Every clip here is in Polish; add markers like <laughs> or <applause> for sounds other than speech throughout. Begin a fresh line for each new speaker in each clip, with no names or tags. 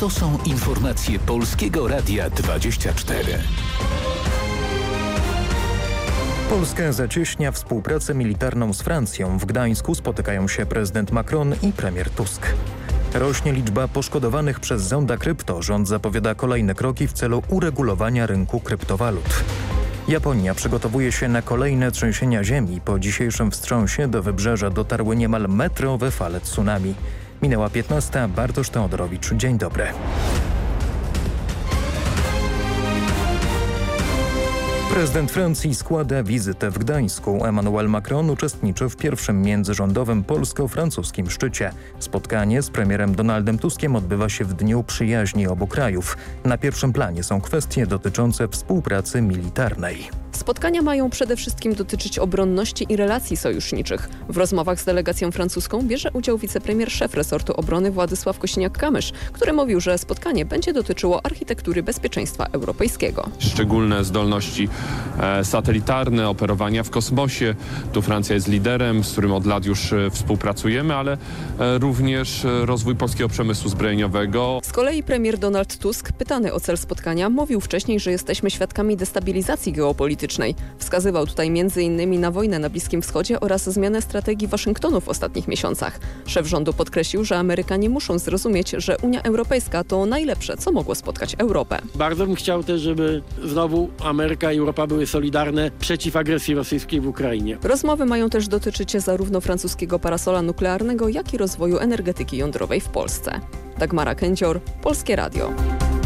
To są informacje Polskiego Radia 24.
Polska zacieśnia współpracę militarną z Francją. W Gdańsku spotykają się prezydent Macron i premier Tusk. Rośnie liczba poszkodowanych przez zonda krypto. Rząd zapowiada kolejne kroki w celu uregulowania rynku kryptowalut. Japonia przygotowuje się na kolejne trzęsienia ziemi. Po dzisiejszym wstrząsie do wybrzeża dotarły niemal metrowe fale tsunami. Minęła 15. Bartosz Teodorowicz. Dzień dobry. Prezydent Francji składa wizytę w Gdańsku. Emmanuel Macron uczestniczy w pierwszym międzyrządowym polsko-francuskim szczycie. Spotkanie z premierem Donaldem Tuskiem odbywa się w dniu przyjaźni obu krajów. Na pierwszym planie są kwestie dotyczące współpracy militarnej.
Spotkania mają przede wszystkim dotyczyć obronności i relacji sojuszniczych. W rozmowach z delegacją francuską bierze udział wicepremier szef resortu obrony Władysław Kosiniak-Kamysz, który mówił, że spotkanie będzie dotyczyło architektury bezpieczeństwa europejskiego.
Szczególne zdolności satelitarne, operowania w kosmosie. Tu Francja jest liderem, z którym od lat już e, współpracujemy, ale e, również e, rozwój polskiego przemysłu zbrojeniowego.
Z kolei premier Donald Tusk, pytany o cel spotkania, mówił wcześniej, że jesteśmy świadkami destabilizacji geopolitycznej. Wskazywał tutaj m.in. na wojnę na Bliskim Wschodzie oraz zmianę strategii Waszyngtonu w ostatnich miesiącach. Szef rządu podkreślił, że Amerykanie muszą zrozumieć, że Unia Europejska to najlepsze, co mogło spotkać Europę.
Bardzo bym chciał też, żeby znowu Ameryka i Europa były solidarne przeciw agresji rosyjskiej w Ukrainie.
Rozmowy mają też dotyczyć zarówno francuskiego parasola nuklearnego, jak i rozwoju energetyki jądrowej w Polsce. Dagmara Kędzior, Polskie Radio.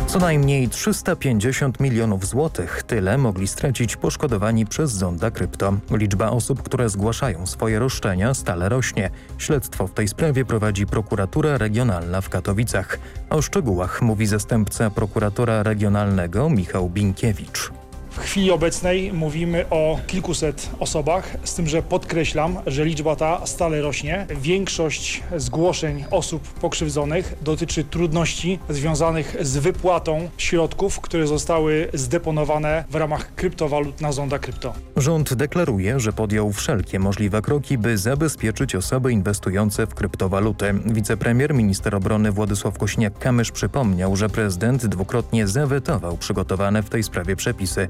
Co najmniej 350 milionów złotych. Tyle mogli stracić poszkodowani przez zonda krypto. Liczba osób, które zgłaszają swoje roszczenia stale rośnie. Śledztwo w tej sprawie prowadzi prokuratura regionalna w Katowicach. O szczegółach mówi zastępca prokuratora regionalnego Michał Binkiewicz.
W chwili obecnej mówimy o kilkuset osobach, z tym, że podkreślam, że liczba ta stale rośnie. Większość zgłoszeń osób pokrzywdzonych dotyczy trudności związanych z wypłatą środków, które zostały zdeponowane w ramach kryptowalut na zonda krypto.
Rząd deklaruje, że podjął wszelkie możliwe kroki, by zabezpieczyć osoby inwestujące w kryptowaluty. Wicepremier, minister obrony Władysław Kośniak-Kamysz przypomniał, że prezydent dwukrotnie zawetował przygotowane w tej sprawie przepisy.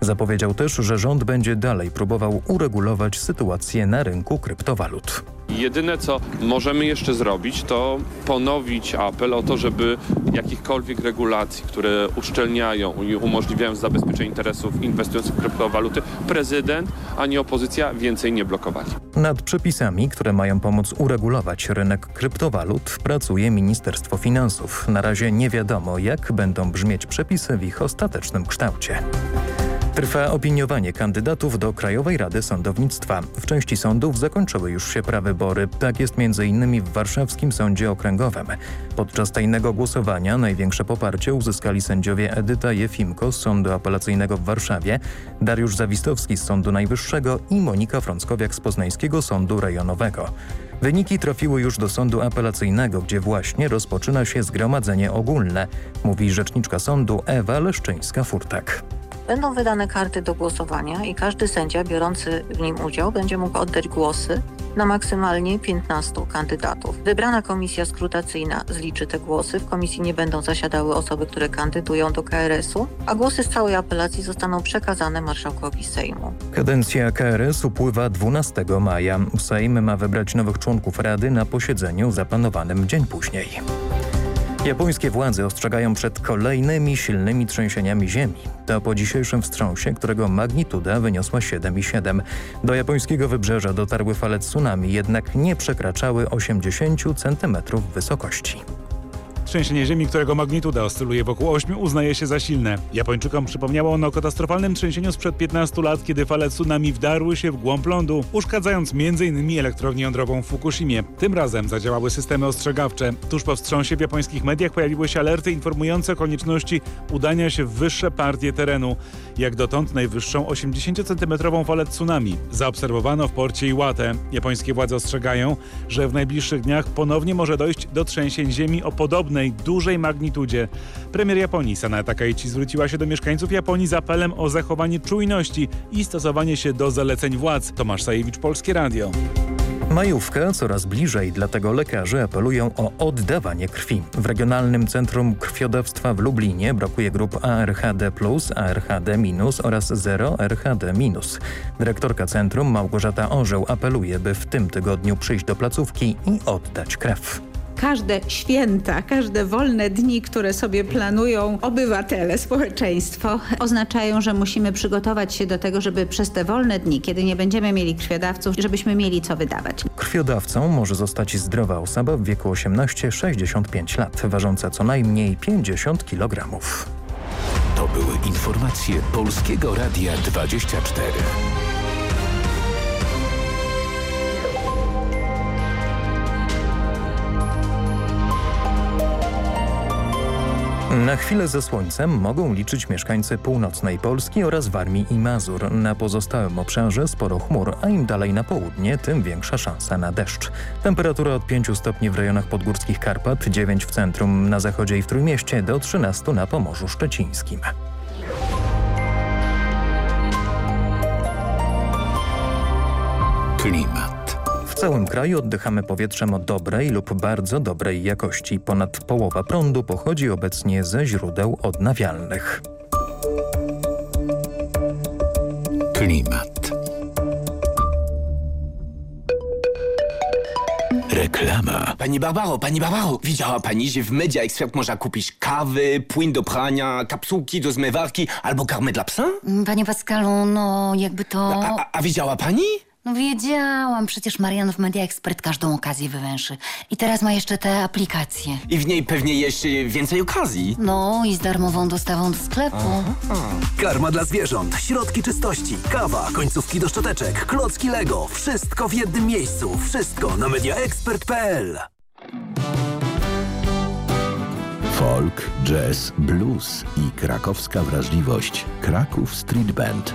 Zapowiedział też, że rząd będzie dalej próbował uregulować sytuację na rynku kryptowalut.
Jedyne, co możemy jeszcze zrobić, to ponowić apel o to, żeby jakichkolwiek regulacji, które uszczelniają i umożliwiają zabezpieczenie interesów inwestujących w kryptowaluty, prezydent ani opozycja więcej nie blokowali.
Nad przepisami, które mają pomóc uregulować rynek kryptowalut, pracuje Ministerstwo Finansów. Na razie nie wiadomo, jak będą brzmieć przepisy w ich ostatecznym kształcie. Trwa opiniowanie kandydatów do Krajowej Rady Sądownictwa. W części sądów zakończyły już się prawybory. Tak jest m.in. w Warszawskim Sądzie Okręgowym. Podczas tajnego głosowania największe poparcie uzyskali sędziowie Edyta Jefimko z Sądu Apelacyjnego w Warszawie, Dariusz Zawistowski z Sądu Najwyższego i Monika Frąckowiak z Poznańskiego Sądu Rejonowego. Wyniki trafiły już do sądu apelacyjnego, gdzie właśnie rozpoczyna się zgromadzenie ogólne, mówi rzeczniczka sądu Ewa Leszczyńska-Furtak.
Będą wydane karty do głosowania i każdy sędzia biorący w nim udział będzie mógł oddać głosy na maksymalnie 15 kandydatów. Wybrana komisja skrutacyjna zliczy te głosy. W komisji nie będą zasiadały osoby, które kandydują do KRS-u, a głosy z całej apelacji zostaną przekazane marszałkowi Sejmu.
Kadencja KRS upływa 12 maja. Sejm ma wybrać nowych członków Rady na posiedzeniu zaplanowanym dzień później. Japońskie władze ostrzegają przed kolejnymi silnymi trzęsieniami ziemi. To po dzisiejszym wstrząsie, którego magnituda wyniosła 7,7. Do japońskiego wybrzeża dotarły fale tsunami, jednak nie przekraczały 80 cm wysokości.
Trzęsienie ziemi, którego magnituda oscyluje wokół 8, uznaje się za silne. Japończykom przypomniało ono o katastrofalnym trzęsieniu sprzed 15 lat, kiedy fale tsunami wdarły się w głąb lądu, uszkadzając m.in. elektrownię jądrową w Fukushimie. Tym razem zadziałały systemy ostrzegawcze. Tuż po wstrząsie w japońskich mediach pojawiły się alerty informujące o konieczności udania się w wyższe partie terenu. Jak dotąd najwyższą 80-centymetrową falę tsunami zaobserwowano w porcie Iwate. Japońskie władze ostrzegają, że w najbliższych dniach ponownie może dojść do trzęsień ziemi o podobnej dużej magnitudzie. Premier Japonii Sana Takaichi zwróciła się do mieszkańców Japonii z apelem o zachowanie czujności i stosowanie się do zaleceń władz. Tomasz Sajewicz, Polskie Radio.
Majówka coraz bliżej, dlatego lekarze apelują o oddawanie krwi. W Regionalnym Centrum Krwiodawstwa w Lublinie brakuje grup ARHD+, ARHD- oraz 0 RHD-. Dyrektorka centrum Małgorzata Orzeł apeluje, by w tym tygodniu przyjść do placówki i oddać krew
każde święta, każde wolne dni, które sobie planują obywatele, społeczeństwo, oznaczają, że musimy przygotować się do tego, żeby przez te wolne dni, kiedy nie będziemy mieli krwiodawców, żebyśmy mieli co wydawać.
Krwiodawcą może zostać zdrowa osoba w wieku 18-65 lat, ważąca co najmniej 50 kg.
To były informacje Polskiego Radia 24.
Na chwilę ze słońcem mogą liczyć mieszkańcy północnej Polski oraz Warmii i Mazur. Na pozostałym obszarze sporo chmur, a im dalej na południe, tym większa szansa na deszcz. Temperatura od 5 stopni w rejonach podgórskich Karpat, 9 w centrum, na zachodzie i w Trójmieście, do 13 na Pomorzu Szczecińskim.
Klimat
całym kraju oddychamy powietrzem o dobrej lub bardzo dobrej jakości. Ponad połowa prądu pochodzi obecnie ze źródeł odnawialnych.
Klimat. Reklama.
Pani Barbaro, pani Barbaro, widziała pani, że w Media Expert można kupić kawy, płyn do prania, kapsułki do zmywarki albo karmę dla psa?
Panie Pascalu, no jakby to...
A, a, a widziała pani?
No wiedziałam, przecież Marian w Media Expert każdą okazję wywęszy. I teraz ma jeszcze te aplikacje.
I w niej pewnie jeszcze więcej okazji.
No i z darmową dostawą do sklepu. Aha.
Karma dla zwierząt, środki czystości, kawa, końcówki do szczoteczek, klocki Lego. Wszystko w jednym miejscu. Wszystko na mediaexpert.pl
Folk, jazz, blues i krakowska wrażliwość. Kraków Street Band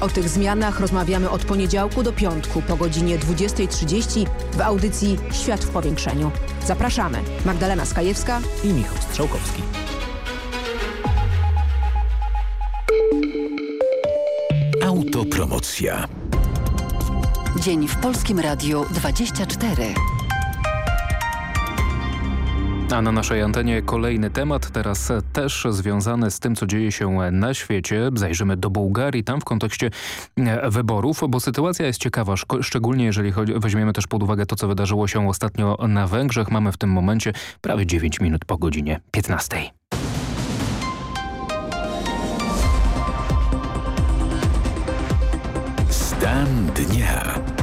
O tych zmianach rozmawiamy od poniedziałku do piątku po godzinie 20.30 w audycji Świat w powiększeniu. Zapraszamy. Magdalena Skajewska
i Michał Strzałkowski.
Autopromocja.
Dzień w Polskim Radiu 24.
A na naszej antenie kolejny temat, teraz też związany z tym, co dzieje się na świecie. Zajrzymy do Bułgarii, tam w kontekście e, wyborów, bo sytuacja jest ciekawa, szczególnie jeżeli weźmiemy też pod uwagę to, co wydarzyło się ostatnio na Węgrzech. Mamy w tym momencie prawie 9 minut po godzinie 15.
Stan dnia.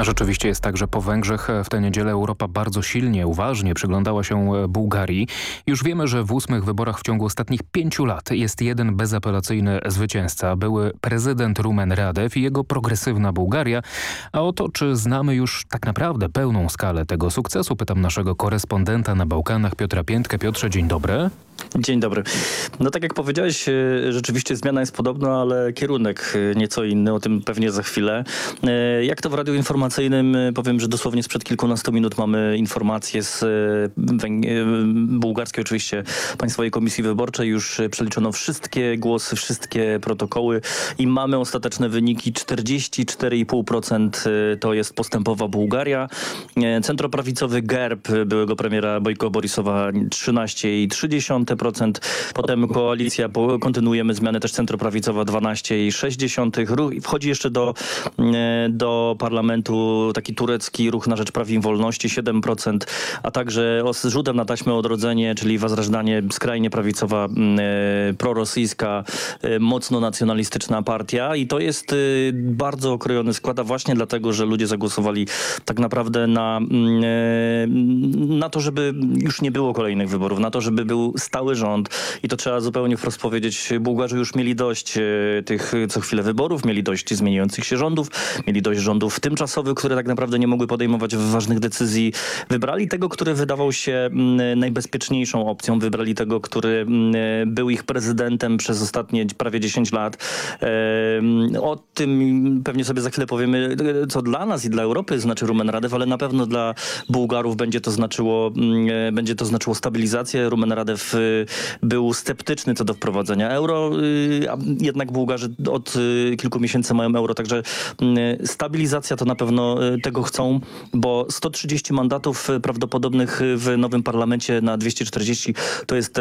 A rzeczywiście jest tak, że po Węgrzech w tę niedzielę Europa bardzo silnie, uważnie przyglądała się e, Bułgarii. Już wiemy, że w ósmych wyborach w ciągu ostatnich pięciu lat jest jeden bezapelacyjny zwycięzca. Były prezydent Rumen Radew i jego progresywna Bułgaria. A o to, czy znamy już tak naprawdę pełną skalę tego sukcesu, pytam naszego korespondenta na Bałkanach Piotra Piętkę. Piotrze, dzień dobry.
Dzień dobry. No tak jak powiedziałeś, e, rzeczywiście zmiana jest podobna, ale kierunek e, nieco inny, o tym pewnie za chwilę. Jak to w radiu informacyjnym y, powiem, że dosłownie sprzed kilkunastu minut mamy informacje z y, y, bułgarskiej oczywiście Państwowej Komisji Wyborczej. Już przeliczono wszystkie głosy, wszystkie protokoły i mamy ostateczne wyniki. 44,5% to jest postępowa Bułgaria. Centroprawicowy GERB byłego premiera Bojko Borisowa 13,3%, 13%. Potem koalicja, kontynuujemy zmianę też centroprawicowa 12,6%. Wchodzi jeszcze do, do parlamentu taki turecki ruch na rzecz praw i wolności 7%, a także z rzutem na taśmę odrodzenie, czyli Wazrażdanie, skrajnie prawicowa, prorosyjska, mocno nacjonalistyczna partia i to jest bardzo okrojony skład, a właśnie dlatego, że ludzie zagłosowali tak naprawdę na, na to, żeby już nie było kolejnych wyborów, na to, żeby był rząd i to trzeba zupełnie wprost powiedzieć. Bułgarzy już mieli dość e, tych co chwilę wyborów, mieli dość zmieniających się rządów, mieli dość rządów tymczasowych, które tak naprawdę nie mogły podejmować ważnych decyzji. Wybrali tego, który wydawał się najbezpieczniejszą opcją. Wybrali tego, który był ich prezydentem przez ostatnie prawie 10 lat. O tym pewnie sobie za chwilę powiemy, co dla nas i dla Europy znaczy Rumen Radew, ale na pewno dla Bułgarów będzie to znaczyło, będzie to znaczyło stabilizację. Rumen Radew był sceptyczny co do wprowadzenia euro, y, jednak Bułgarzy od y, kilku miesięcy mają euro, także stabilizacja to na pewno tego chcą, bo 130 mandatów prawdopodobnych w nowym parlamencie na 240 to jest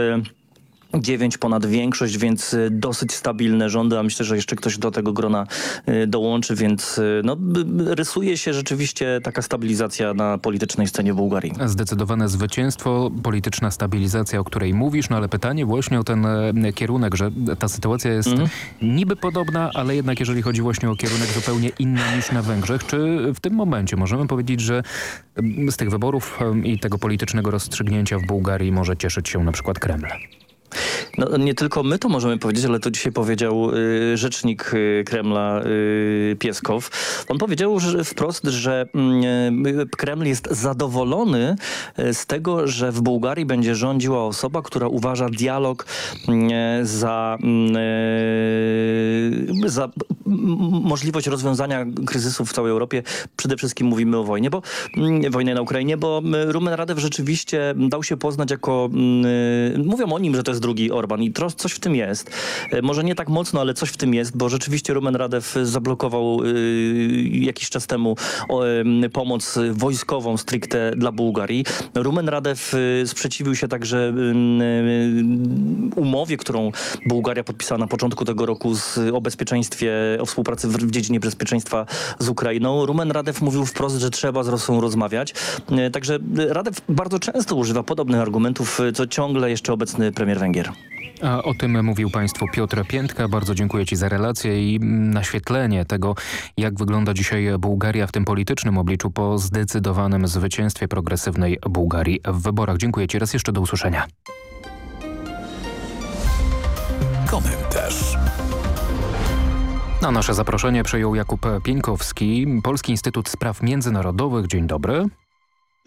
9 ponad większość, więc y, dosyć stabilne rządy, a myślę, że jeszcze ktoś do tego grona y, dołączy, więc y, no, rysuje się rzeczywiście taka stabilizacja na politycznej scenie Bułgarii.
Zdecydowane zwycięstwo, polityczna stabilizacja, o której mówisz, no ale pytanie właśnie o ten e, kierunek, że ta sytuacja jest mhm. niby podobna, ale jednak jeżeli chodzi właśnie o kierunek zupełnie inny niż na Węgrzech, czy w tym momencie możemy powiedzieć, że z tych wyborów i tego politycznego rozstrzygnięcia w Bułgarii może cieszyć się na przykład Kreml?
No, nie tylko my to możemy powiedzieć, ale to dzisiaj powiedział y, rzecznik y, Kremla y, Pieskow. On powiedział że wprost, że y, Kreml jest zadowolony y, z tego, że w Bułgarii będzie rządziła osoba, która uważa dialog y, za, za możliwość rozwiązania kryzysów w całej Europie. Przede wszystkim mówimy o wojnie, bo wojnie na Ukrainie, bo Rumen Radew rzeczywiście dał się poznać jako, mówią o nim, że to jest drugi Orban i coś w tym jest. E, może nie tak mocno, ale coś w tym jest, bo rzeczywiście Rumen Radew zablokował y, jakiś czas temu pomoc wojskową stricte dla Bułgarii. Rumen Radew y, sprzeciwił się także y, umowie, którą Bułgaria podpisała na początku tego roku z, o bezpieczeństwie, o współpracy w, w dziedzinie bezpieczeństwa z Ukrainą. Rumen Radew mówił wprost, że trzeba z Rosją rozmawiać. E, także Radew bardzo często używa podobnych argumentów, co ciągle jeszcze obecny premier Węgier.
A o tym mówił Państwu Piotr Piętka. Bardzo dziękuję Ci za relację i naświetlenie tego, jak wygląda dzisiaj Bułgaria w tym politycznym obliczu po zdecydowanym zwycięstwie progresywnej Bułgarii w wyborach. Dziękuję Ci raz jeszcze. Do usłyszenia.
Komentarz.
Na nasze zaproszenie przejął Jakub Pieńkowski, Polski Instytut Spraw Międzynarodowych. Dzień dobry.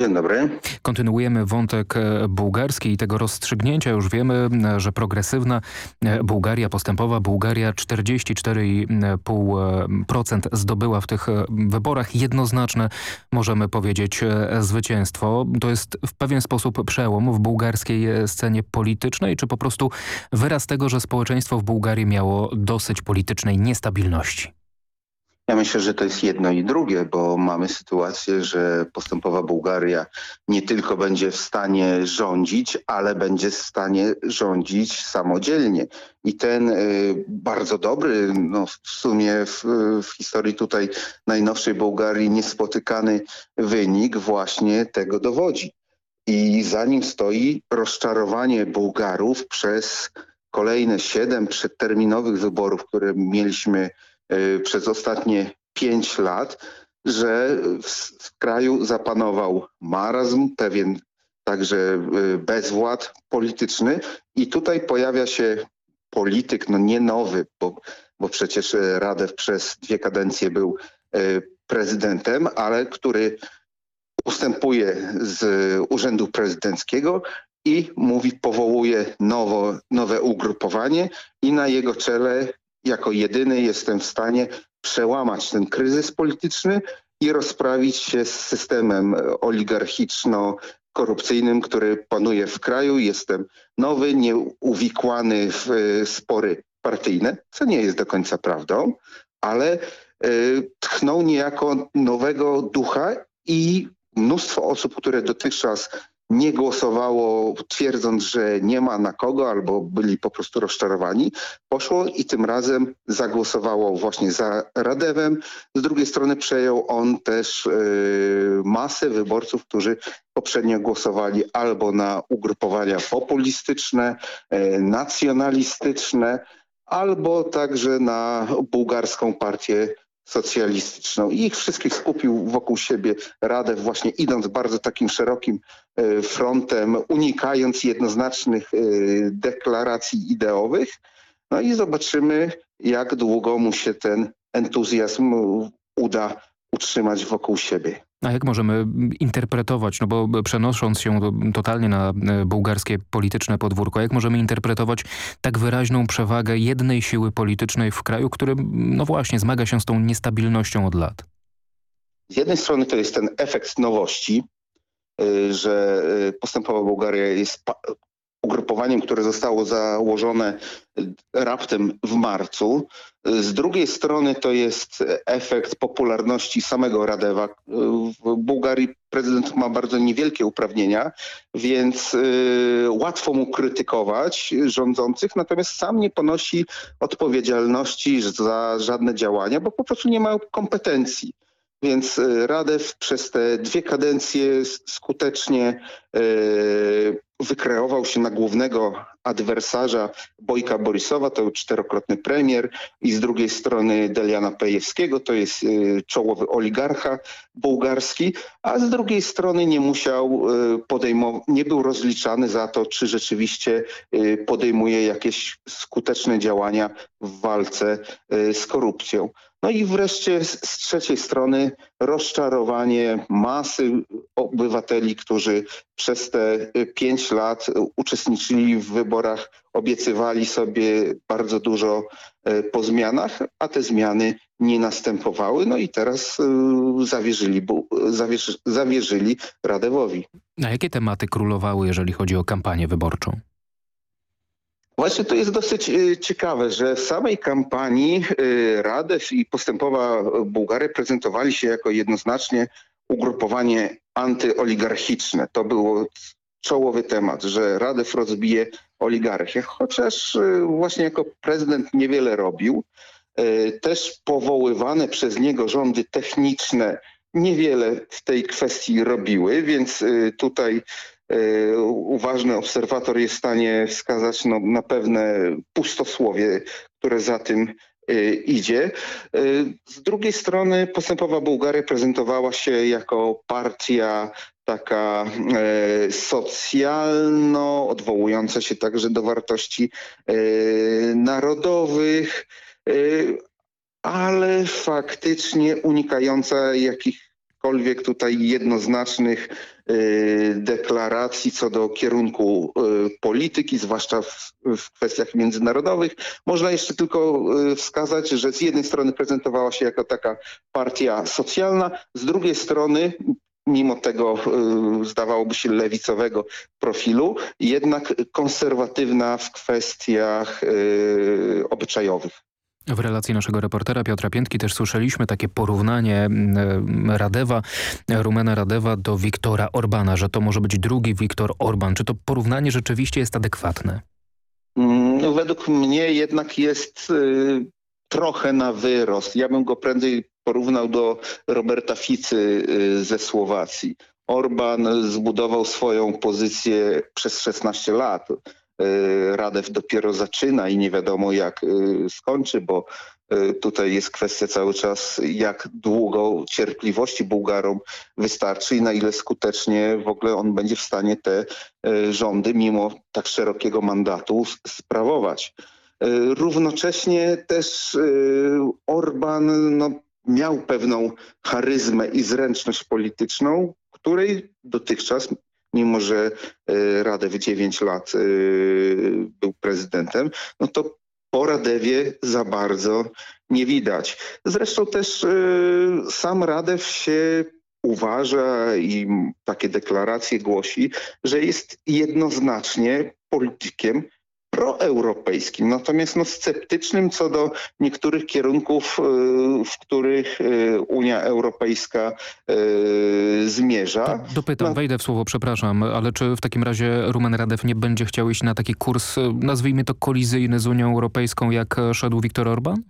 Dzień dobry.
Kontynuujemy wątek e, bułgarski i tego rozstrzygnięcia. Już wiemy, e, że progresywna e, Bułgaria, postępowa Bułgaria 44,5% zdobyła w tych wyborach. Jednoznaczne, możemy powiedzieć, zwycięstwo. To jest w pewien sposób przełom w bułgarskiej scenie politycznej, czy po prostu wyraz tego, że społeczeństwo w Bułgarii miało dosyć politycznej niestabilności?
Ja myślę, że to jest jedno i drugie, bo mamy sytuację, że postępowa Bułgaria nie tylko będzie w stanie rządzić, ale będzie w stanie rządzić samodzielnie. I ten y, bardzo dobry, no w sumie w, w historii tutaj najnowszej Bułgarii niespotykany wynik właśnie tego dowodzi. I za nim stoi rozczarowanie Bułgarów przez kolejne siedem przedterminowych wyborów, które mieliśmy przez ostatnie pięć lat, że w kraju zapanował marazm, pewien także y, bezwład polityczny. I tutaj pojawia się polityk, no nie nowy, bo, bo przecież y, Radew przez dwie kadencje był prezydentem, ale który ustępuje z urzędu prezydenckiego i mówi, powołuje nowo, nowe ugrupowanie i na jego czele jako jedyny jestem w stanie przełamać ten kryzys polityczny i rozprawić się z systemem oligarchiczno-korupcyjnym, który panuje w kraju. Jestem nowy, nieuwikłany w e, spory partyjne, co nie jest do końca prawdą, ale e, tchnął niejako nowego ducha i mnóstwo osób, które dotychczas nie głosowało twierdząc, że nie ma na kogo albo byli po prostu rozczarowani, poszło i tym razem zagłosowało właśnie za Radewem. Z drugiej strony przejął on też y, masę wyborców, którzy poprzednio głosowali albo na ugrupowania populistyczne, y, nacjonalistyczne, albo także na bułgarską partię socjalistyczną i ich wszystkich skupił wokół siebie Radę właśnie idąc bardzo takim szerokim e, frontem, unikając jednoznacznych e, deklaracji ideowych. No i zobaczymy, jak długo mu się ten entuzjazm uda utrzymać wokół siebie.
A jak możemy interpretować, no bo przenosząc się totalnie na e, bułgarskie polityczne podwórko, jak możemy interpretować tak wyraźną przewagę jednej siły politycznej w kraju, który no właśnie zmaga się z tą niestabilnością od lat?
Z jednej strony to jest ten efekt nowości, y, że y, postępowa Bułgaria jest ugrupowaniem, które zostało założone raptem w marcu. Z drugiej strony to jest efekt popularności samego Radewa. W Bułgarii prezydent ma bardzo niewielkie uprawnienia, więc y, łatwo mu krytykować rządzących, natomiast sam nie ponosi odpowiedzialności za żadne działania, bo po prostu nie ma kompetencji. Więc y, Radew przez te dwie kadencje skutecznie y, wykreował się na głównego adwersarza Bojka Borisowa, to czterokrotny premier i z drugiej strony Deliana Pejewskiego, to jest y, czołowy oligarcha bułgarski, a z drugiej strony nie musiał podejmować, nie był rozliczany za to, czy rzeczywiście podejmuje jakieś skuteczne działania w walce z korupcją. No i wreszcie z, trzeciej strony rozczarowanie masy obywateli, którzy przez te pięć lat uczestniczyli w wyborach, obiecywali sobie bardzo dużo e, po zmianach, a te zmiany nie następowały. No i teraz e, zawierzyli, zawierzyli Radewowi.
A jakie tematy królowały, jeżeli chodzi o kampanię wyborczą?
Właśnie to jest dosyć y, ciekawe, że w samej kampanii y, Radew i postępowa Bułgaria prezentowali się jako jednoznacznie ugrupowanie antyoligarchiczne. To był czołowy temat, że Radew rozbije oligarchię, chociaż y, właśnie jako prezydent niewiele robił. Też powoływane przez niego rządy techniczne niewiele w tej kwestii robiły, więc tutaj uważny obserwator jest w stanie wskazać no, na pewne pustosłowie, które za tym e, idzie. E, z drugiej strony postępowa Bułgaria prezentowała się jako partia taka socjalno, odwołująca się także do wartości narodowych, ale faktycznie unikająca jakichkolwiek tutaj jednoznacznych Y, deklaracji co do kierunku y, polityki, zwłaszcza w, w, kwestiach międzynarodowych. Można jeszcze tylko y, wskazać, że z jednej strony prezentowała się jako taka partia socjalna, z drugiej strony mimo tego zdawałoby się lewicowego profilu, jednak konserwatywna w kwestiach obyczajowych.
W relacji naszego reportera Piotra Piętki też słyszeliśmy takie porównanie mm, Radewa, Rumena Radewa do Wiktora Orbana, że to może być drugi Wiktor Orban. Czy to porównanie rzeczywiście jest adekwatne?
Mm, no, według mnie jednak jest y, trochę na wyrost. Ja bym go prędzej porównał do Roberta Ficy y, ze Słowacji. Orban zbudował swoją pozycję przez 16 lat Radew dopiero zaczyna i nie wiadomo jak y, skończy, bo y, tutaj jest kwestia cały czas jak długo cierpliwości Bułgarom wystarczy i na ile skutecznie w ogóle on będzie w stanie te rządy mimo tak szerokiego mandatu sprawować. Równocześnie też Orban no, miał pewną charyzmę i zręczność polityczną, której dotychczas mimo że e, Radew 9 lat e, był prezydentem, no to po Radewie za bardzo nie widać. Zresztą też e, sam Radew się uważa i takie deklaracje głosi, że jest jednoznacznie politykiem proeuropejskim, natomiast no, sceptycznym co do niektórych kierunków, w których Unia Europejska zmierza.
Dopytam, no. wejdę w słowo, przepraszam, ale czy w takim razie Rumen Radew nie będzie chciał iść na taki kurs, nazwijmy to kolizyjny z Unią Europejską, jak szedł Viktor Orban?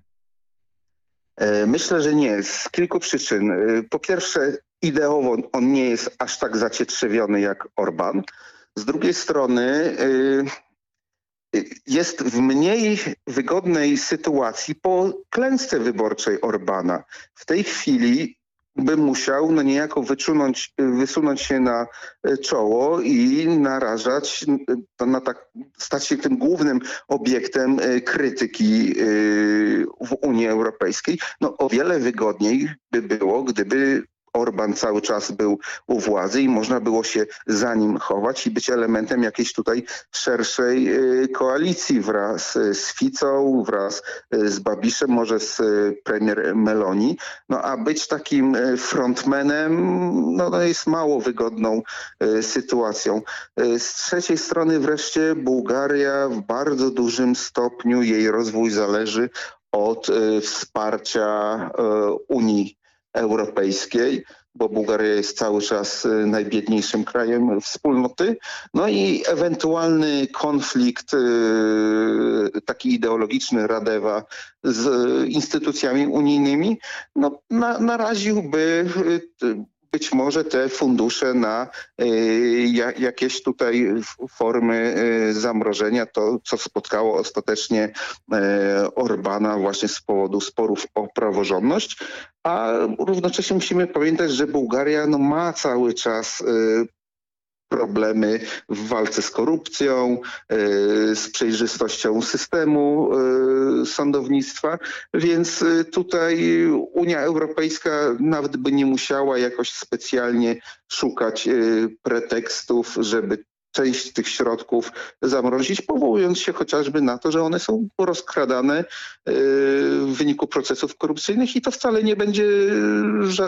Myślę, że nie, z kilku przyczyn. Po pierwsze, ideowo on nie jest aż tak zacietrzewiony jak Orban. Z drugiej strony jest w mniej wygodnej sytuacji po klęsce wyborczej Orbana. W tej chwili by musiał no niejako wyczunąć, wysunąć się na czoło i narażać, na tak, stać się tym głównym obiektem krytyki w Unii Europejskiej. No o wiele wygodniej by było, gdyby Orban cały czas był u władzy i można było się za nim chować i być elementem jakiejś tutaj szerszej y, koalicji wraz z Ficą, wraz y, z Babiszem, może z y, premier Meloni. No a być takim frontmanem no, no jest mało wygodną sytuacją. Z trzeciej strony wreszcie Bułgaria w bardzo dużym stopniu jej rozwój zależy od wsparcia Unii Europejskiej, bo Bułgaria jest cały czas y, najbiedniejszym krajem wspólnoty. No i ewentualny konflikt y, taki ideologiczny Radewa z instytucjami unijnymi no, na, naraziłby y, być może te fundusze na y, jakieś tutaj formy y, zamrożenia, to co spotkało ostatecznie y, Orbana właśnie z powodu sporów o praworządność, a równocześnie musimy pamiętać, że Bułgaria no, ma cały czas problemy w walce z korupcją, e, z przejrzystością systemu e, sądownictwa, więc e, tutaj Unia Europejska nawet by nie musiała jakoś specjalnie szukać pretekstów, żeby część tych środków zamrozić, powołując się chociażby na to, że one są rozkradane w wyniku procesów korupcyjnych i to wcale nie będzie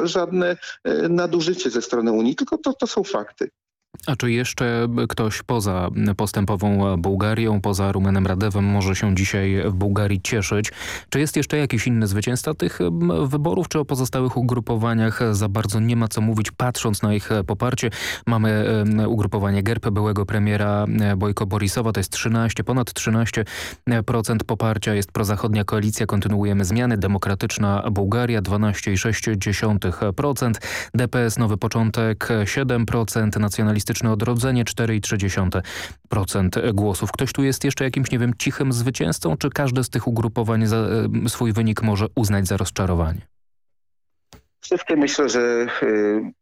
żadne nadużycie ze strony Unii, tylko to, to są fakty.
A czy jeszcze ktoś poza postępową Bułgarią, poza Rumenem Radewem może się dzisiaj w Bułgarii cieszyć? Czy jest jeszcze jakiś inny zwycięzca tych wyborów, czy o pozostałych ugrupowaniach za bardzo nie ma co mówić, patrząc na ich poparcie? Mamy ugrupowanie GERP byłego premiera Bojko Borisowa, to jest 13, ponad 13% poparcia, jest prozachodnia koalicja, kontynuujemy zmiany, demokratyczna Bułgaria 12,6%, DPS Nowy Początek 7%, nacjonalistyczna Komunistyczne Odrodzenie 4,3% głosów. Ktoś tu jest jeszcze jakimś, nie wiem, cichym zwycięzcą, czy każde z tych ugrupowań za, e, swój wynik może uznać za rozczarowanie?
Wszystkie myślę, że y,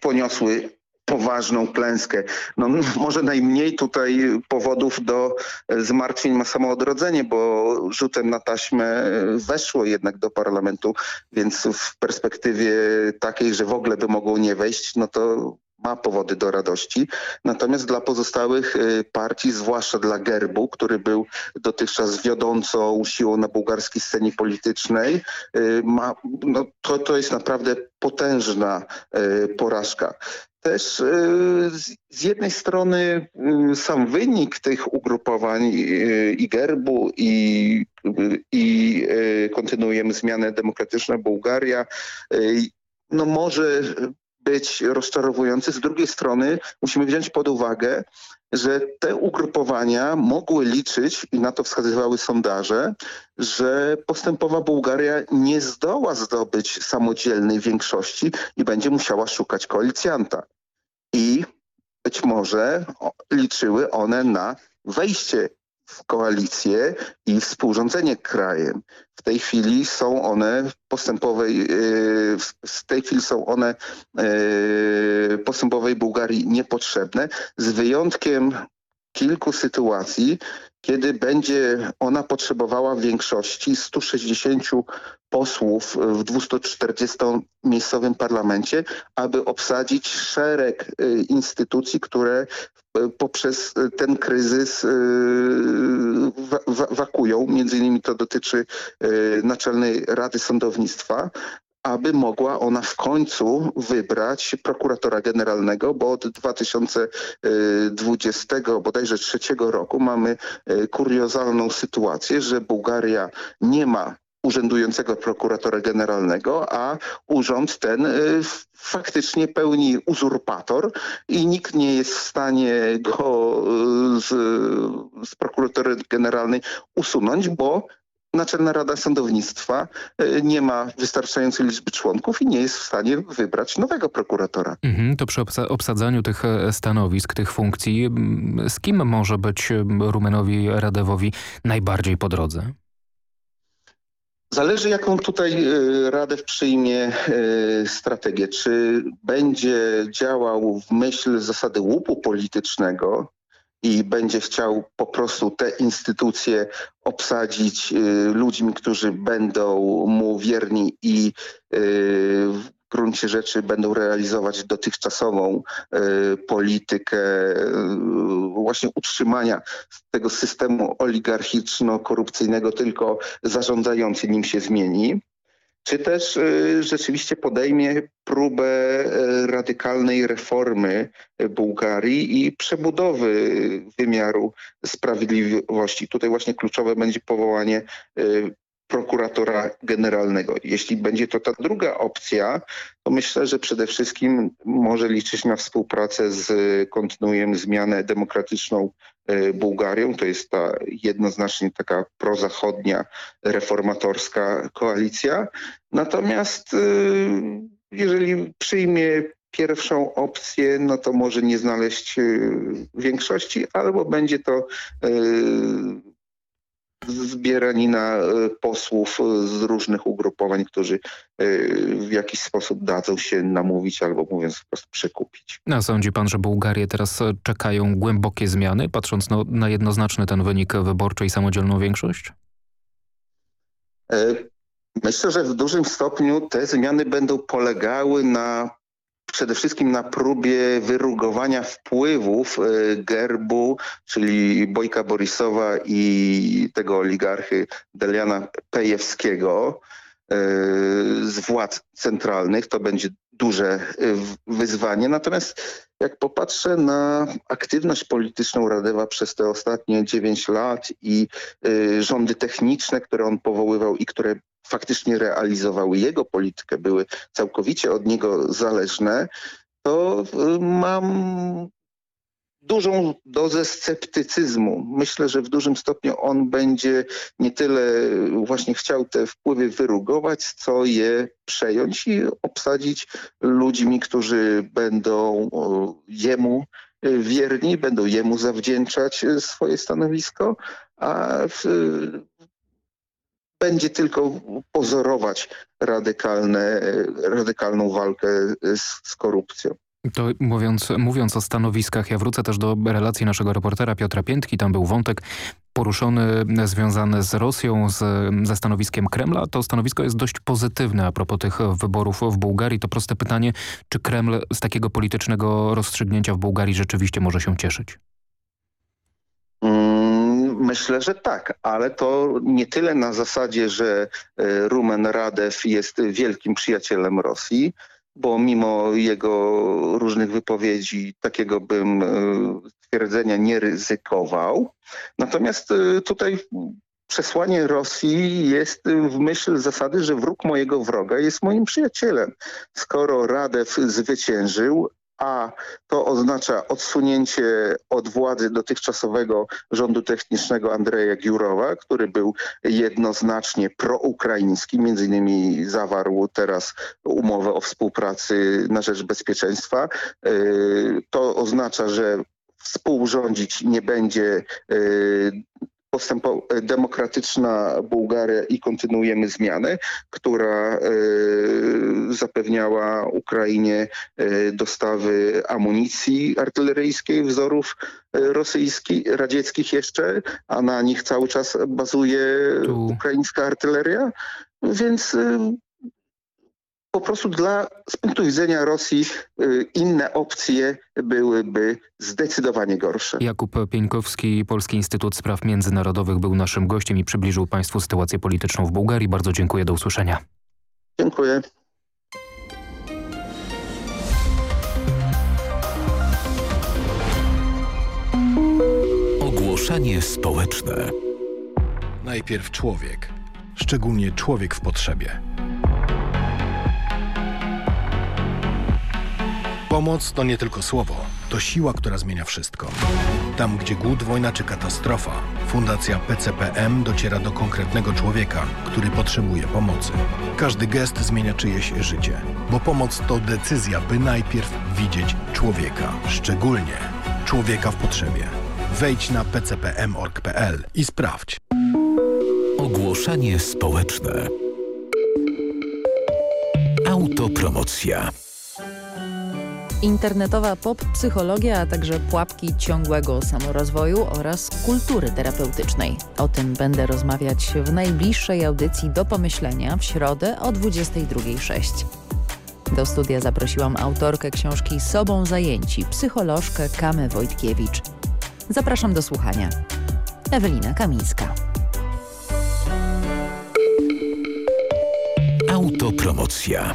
poniosły poważną klęskę. No, <laughs> może najmniej tutaj powodów do zmartwień ma samo odrodzenie, bo rzutem na taśmę weszło jednak do parlamentu, więc w perspektywie takiej, że w ogóle by mogło nie wejść, no to ma powody do radości. Natomiast dla pozostałych y, partii, zwłaszcza dla Gerbu, który był dotychczas wiodącą siłą na bułgarskiej scenie politycznej, y, ma, no, to, to jest naprawdę potężna y, porażka. Też z jednej strony sam wynik tych ugrupowań i Gerbu i, i kontynuujemy zmianę demokratyczną Bułgaria no może być rozczarowujący. Z drugiej strony musimy wziąć pod uwagę, że te ugrupowania mogły liczyć, i na to wskazywały sondaże, że postępowa Bułgaria nie zdoła zdobyć samodzielnej większości i będzie musiała szukać koalicjanta. I być może liczyły one na wejście koalicję i współrządzenie krajem. W tej chwili są one postępowej, y, w tej chwili są one y, postępowej Bułgarii niepotrzebne, z wyjątkiem kilku sytuacji, kiedy będzie ona potrzebowała większości 160 posłów w 240-miejscowym parlamencie, aby obsadzić szereg y, instytucji, które poprzez ten kryzys wakują. Między innymi to dotyczy Naczelnej Rady Sądownictwa, aby mogła ona w końcu wybrać prokuratora generalnego, bo od 2020 bodajże trzeciego roku mamy kuriozalną sytuację, że Bułgaria nie ma urzędującego prokuratora generalnego, a urząd ten faktycznie pełni uzurpator i nikt nie jest w stanie go z, z prokuratory generalnej usunąć, bo Naczelna Rada Sądownictwa e, nie ma wystarczającej liczby członków i nie jest w stanie wybrać nowego prokuratora.
Mhm, to przy obsadzaniu tych e, stanowisk, tych funkcji, z kim może być Rumenowi Radewowi najbardziej po drodze?
Zależy jaką tutaj e, Radew przyjmie strategię. Czy będzie działał w myśl zasady łupu politycznego, i będzie chciał po prostu te instytucje obsadzić y, ludźmi, którzy będą mu wierni i y, w gruncie rzeczy będą realizować dotychczasową y, politykę właśnie utrzymania tego systemu oligarchiczno-korupcyjnego, tylko zarządzający nim się zmieni czy też y, rzeczywiście podejmie próbę y, radykalnej reformy Bułgarii i przebudowy wymiaru sprawiedliwości. Tutaj właśnie kluczowe będzie powołanie y, prokuratora generalnego. Jeśli będzie to ta druga opcja, to myślę, że przede wszystkim może liczyć na współpracę z kontynuujem zmianę demokratyczną e, Bułgarią. To jest ta jednoznacznie taka prozachodnia, reformatorska koalicja. Natomiast e, jeżeli przyjmie pierwszą opcję, no to może nie znaleźć e, większości, albo będzie to zbieranina e, posłów e, z różnych ugrupowań, którzy e, w jakiś sposób dadzą się namówić albo mówiąc po prostu przekupić.
A sądzi pan, że Bułgarię teraz czekają głębokie zmiany, patrząc no, na jednoznaczny ten wynik wyborczy i samodzielną większość?
Myślę, że w dużym stopniu te zmiany będą polegały na przede wszystkim na próbie wyrugowania wpływów e, gerbu, czyli Bojka Borisowa i tego oligarchy Deliana Pejewskiego e, z władz centralnych. To będzie duże e, wyzwanie. Natomiast jak popatrzę na aktywność polityczną Radewa przez te ostatnie 9 lat i rządy techniczne, które on powoływał i które faktycznie realizowały jego politykę, były całkowicie od niego zależne, to y, mam dużą dozę sceptycyzmu. Myślę, że w dużym stopniu on będzie nie tyle właśnie chciał te wpływy wyrugować, co je przejąć i obsadzić ludźmi, którzy będą jemu wierni, będą jemu zawdzięczać swoje stanowisko, a w, będzie tylko pozorować radykalne, radykalną walkę z, z korupcją.
To mówiąc, mówiąc o stanowiskach, ja wrócę też do relacji naszego reportera Piotra Piętki. Tam był wątek poruszony związany z Rosją, z, ze stanowiskiem Kremla. To stanowisko jest dość pozytywne a propos tych wyborów w Bułgarii. To proste pytanie, czy Kreml z takiego politycznego rozstrzygnięcia w Bułgarii rzeczywiście może się cieszyć?
Myślę, że tak, ale to nie tyle na zasadzie, że e, Rumen Radew jest wielkim przyjacielem Rosji, bo mimo jego różnych wypowiedzi takiego bym e, twierdzenia nie ryzykował. Natomiast e, tutaj przesłanie Rosji jest w myśl zasady, że wróg mojego wroga jest moim przyjacielem. Skoro Radew zwyciężył, a to oznacza odsunięcie od władzy dotychczasowego rządu technicznego Andrzeja Giurowa, który był jednoznacznie proukraiński, między innymi zawarł teraz umowę o współpracy na rzecz bezpieczeństwa. Y, to oznacza, że współrządzić nie będzie y, demokratyczna Bułgaria i kontynuujemy zmianę, która e, zapewniała Ukrainie e, dostawy amunicji artyleryjskiej wzorów e, rosyjskich, radzieckich jeszcze, a na nich cały czas bazuje tu. ukraińska artyleria. Więc po prostu dla, z punktu widzenia Rosji y, inne opcje byłyby zdecydowanie gorsze.
Jakub Pieńkowski, Polski Instytut Spraw Międzynarodowych był naszym gościem i przybliżył Państwu sytuację polityczną w Bułgarii. Bardzo dziękuję, do usłyszenia.
Dziękuję.
Ogłoszenie społeczne.
Najpierw człowiek, szczególnie człowiek w potrzebie. Pomoc to nie tylko słowo, to siła, która zmienia wszystko. Tam, gdzie głód, wojna czy katastrofa, Fundacja PCPM dociera do konkretnego człowieka, który potrzebuje pomocy. Każdy gest zmienia czyjeś życie, bo pomoc to decyzja, by najpierw widzieć człowieka, szczególnie człowieka w potrzebie. Wejdź na pcpm.org.pl i sprawdź.
Ogłoszenie społeczne. Autopromocja.
Internetowa pop-psychologia, a także pułapki ciągłego samorozwoju oraz kultury terapeutycznej. O tym będę rozmawiać w najbliższej audycji do pomyślenia w środę o 22.06. Do studia zaprosiłam autorkę książki Sobą zajęci, psycholożkę Kamę Wojtkiewicz. Zapraszam do słuchania. Ewelina Kamińska.
Autopromocja.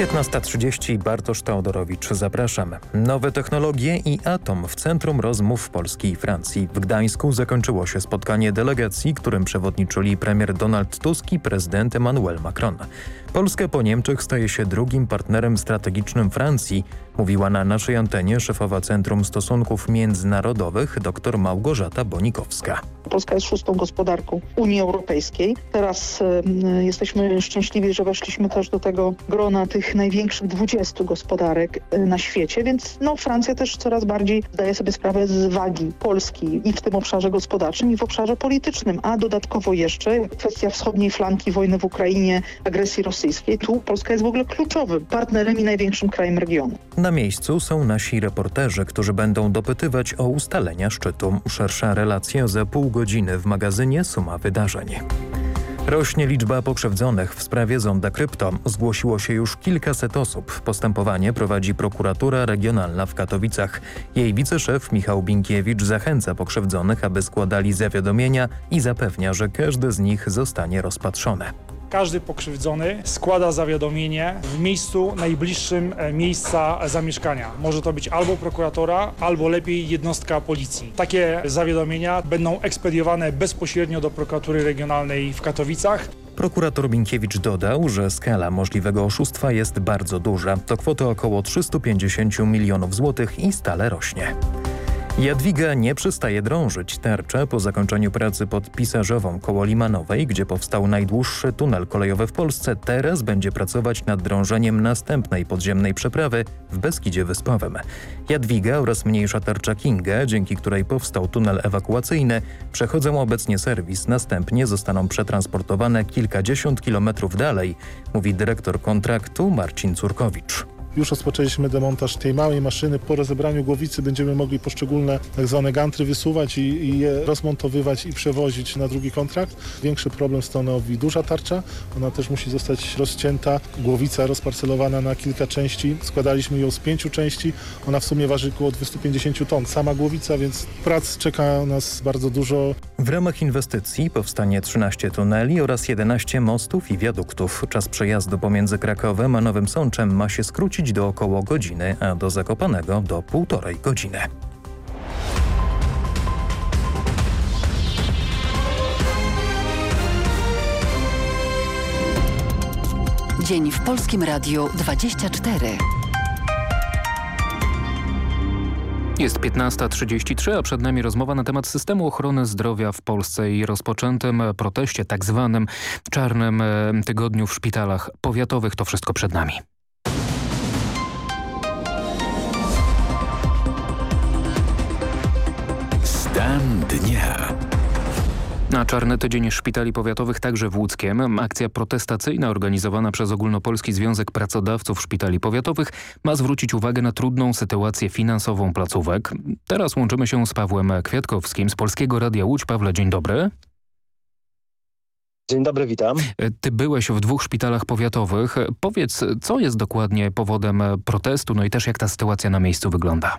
15.30 Bartosz Teodorowicz, zapraszam. Nowe technologie i atom w centrum rozmów Polski i Francji. W Gdańsku zakończyło się spotkanie delegacji, którym przewodniczyli premier Donald Tusk i prezydent Emmanuel Macron. Polska po Niemczech staje się drugim partnerem strategicznym Francji, mówiła na naszej antenie szefowa Centrum Stosunków Międzynarodowych dr Małgorzata Bonikowska.
Polska jest szóstą gospodarką Unii Europejskiej. Teraz y, jesteśmy szczęśliwi, że weszliśmy też do tego grona tych największych 20 gospodarek y, na świecie, więc no, Francja też coraz bardziej zdaje sobie sprawę z wagi Polski i w tym obszarze gospodarczym i w obszarze politycznym, a dodatkowo jeszcze kwestia wschodniej flanki wojny w Ukrainie, agresji rosyjskiej. Tu Polska jest w ogóle kluczowym partnerem i największym krajem regionu.
Na miejscu są nasi reporterzy, którzy będą dopytywać o ustalenia szczytu. Szersza relacja za pół godziny w magazynie Suma Wydarzeń. Rośnie liczba pokrzywdzonych w sprawie zonda krypto. Zgłosiło się już kilkaset osób. Postępowanie prowadzi prokuratura regionalna w Katowicach. Jej wiceszef Michał Binkiewicz zachęca pokrzywdzonych, aby składali zawiadomienia i zapewnia, że każde z nich zostanie rozpatrzone
każdy pokrzywdzony składa zawiadomienie w miejscu najbliższym miejsca zamieszkania. Może to być albo prokuratora, albo lepiej jednostka policji. Takie zawiadomienia będą ekspediowane bezpośrednio do prokuratury regionalnej w Katowicach.
Prokurator Binkiewicz dodał, że skala możliwego oszustwa jest bardzo duża. To kwota około 350 milionów złotych i stale rośnie. Jadwiga nie przestaje drążyć. Tarcza po zakończeniu pracy pod Pisarzową koło Limanowej, gdzie powstał najdłuższy tunel kolejowy w Polsce, teraz będzie pracować nad drążeniem następnej podziemnej przeprawy w Beskidzie Wyspowym. Jadwiga oraz mniejsza tarcza Kinga, dzięki której powstał tunel ewakuacyjny, przechodzą obecnie serwis. Następnie zostaną przetransportowane kilkadziesiąt kilometrów dalej, mówi dyrektor kontraktu Marcin Curkowicz.
Już rozpoczęliśmy demontaż tej małej maszyny. Po rozebraniu głowicy będziemy mogli poszczególne tak zwane gantry wysuwać i, i, je rozmontowywać i przewozić na drugi kontrakt. Większy problem stanowi duża tarcza. Ona też musi zostać rozcięta. Głowica rozparcelowana na kilka części. Składaliśmy ją z pięciu części. Ona w sumie waży około 250 ton. Sama głowica, więc prac czeka nas bardzo dużo.
W ramach inwestycji powstanie 13 tuneli oraz 11 mostów i wiaduktów. Czas przejazdu pomiędzy Krakowem a Nowym Sączem ma się skrócić do około godziny, a do Zakopanego do półtorej godziny.
Dzień w Polskim Radiu 24.
Jest 15.33, a przed nami rozmowa na temat systemu ochrony zdrowia w Polsce i rozpoczętym proteście, tak zwanym czarnym tygodniu w szpitalach powiatowych. To wszystko przed nami.
Dnia.
Na czarny tydzień szpitali powiatowych także w Łódzkiem. Akcja protestacyjna organizowana przez Ogólnopolski Związek Pracodawców Szpitali Powiatowych ma zwrócić uwagę na trudną sytuację finansową placówek. Teraz łączymy się z Pawłem Kwiatkowskim z Polskiego Radia Łódź. Pawle, dzień dobry.
Dzień dobry, witam.
Ty byłeś w dwóch szpitalach powiatowych. Powiedz, co jest dokładnie powodem protestu, no i też jak ta sytuacja na miejscu wygląda?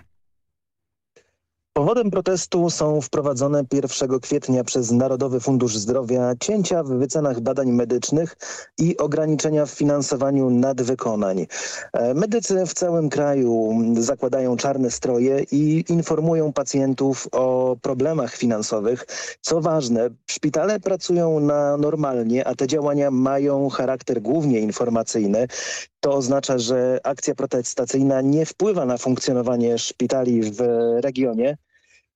Powodem protestu są wprowadzone 1 kwietnia przez Narodowy Fundusz Zdrowia cięcia w wycenach badań medycznych i ograniczenia w finansowaniu nadwykonań. E, medycy w całym kraju zakładają czarne stroje i informują pacjentów o problemach finansowych. Co ważne, szpitale pracują na normalnie, a te działania mają charakter głównie informacyjny. To oznacza, że akcja protestacyjna nie wpływa na funkcjonowanie szpitali w regionie.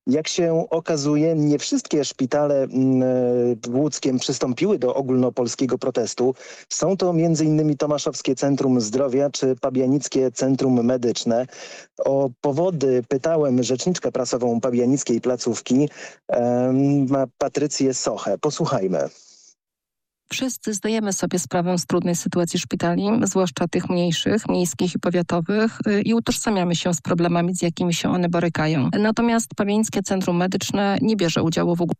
Jak się okazuje, nie wszystkie szpitale mm, e, łódzkiem przystąpiły do ogólnopolskiego protestu. Są to m.in. Tomaszowskie Centrum Zdrowia czy Pabianickie Centrum Medyczne. O powody pytałem rzeczniczkę prasową Pabianickiej Placówki, Patrycję Sochę. Posłuchajmy.
Wszyscy zdajemy sobie sprawę z trudnej sytuacji szpitali, zwłaszcza tych mniejszych, miejskich i powiatowych y, i utożsamiamy się z problemami, z jakimi się one borykają. Natomiast Pawieńskie Centrum Medyczne nie bierze udziału w ogóle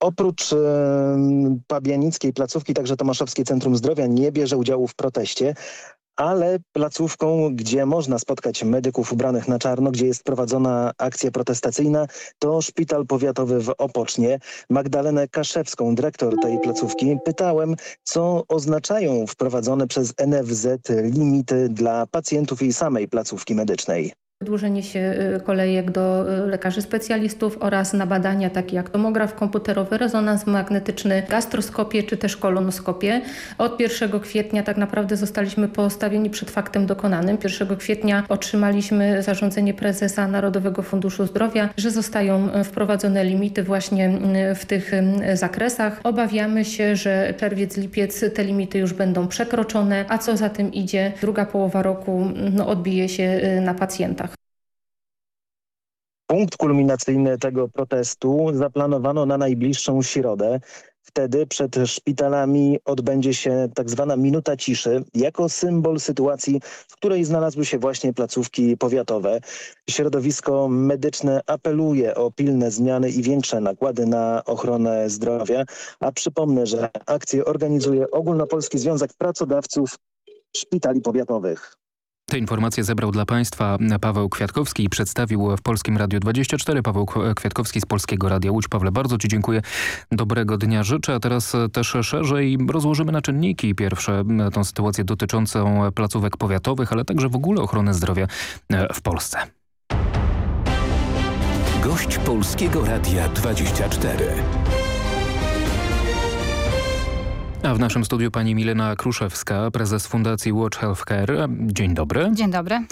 Oprócz e, Pabianickiej placówki, także Tomaszowskie Centrum Zdrowia nie bierze udziału w proteście, ale placówką, gdzie można spotkać medyków ubranych na czarno, gdzie jest prowadzona akcja protestacyjna, to szpital powiatowy w Opocznie. Magdalenę Kaszewską, dyrektor tej placówki, pytałem, co oznaczają wprowadzone przez NFZ limity dla pacjentów i samej placówki medycznej.
Wydłużenie się y, kolejek do y, lekarzy specjalistów oraz na badania takie jak tomograf komputerowy, rezonans magnetyczny, gastroskopię czy też kolonoskopię. Od 1 kwietnia tak naprawdę zostaliśmy postawieni przed faktem dokonanym. 1 kwietnia otrzymaliśmy zarządzenie prezesa Narodowego Funduszu Zdrowia, że zostają y, wprowadzone limity właśnie w tych zakresach. Obawiamy się, że czerwiec, lipiec te limity już będą przekroczone, a co za tym idzie, druga połowa roku no, odbije się na pacjentach.
Punkt kulminacyjny tego protestu zaplanowano na najbliższą środę. Wtedy przed szpitalami odbędzie się tak zwana minuta ciszy jako symbol sytuacji, w której znalazły się właśnie placówki powiatowe. Środowisko medyczne apeluje o pilne zmiany i większe nakłady na ochronę zdrowia. A przypomnę, że akcję organizuje Ogólnopolski Związek Pracodawców Szpitali Powiatowych.
Te informacje zebrał dla Państwa Paweł Kwiatkowski i przedstawił w Polskim Radiu 24. Paweł Kwiatkowski z Polskiego Radia Łódź. Pawle, bardzo Ci dziękuję. Dobrego dnia życzę, a teraz też szerzej rozłożymy na czynniki pierwsze tą sytuację dotyczącą placówek powiatowych, ale także w ogóle ochrony zdrowia w Polsce.
Gość Polskiego Radia 24.
A w naszym studiu pani Milena Kruszewska, prezes Fundacji Watch Healthcare. Dzień dobry.
Dzień dobry.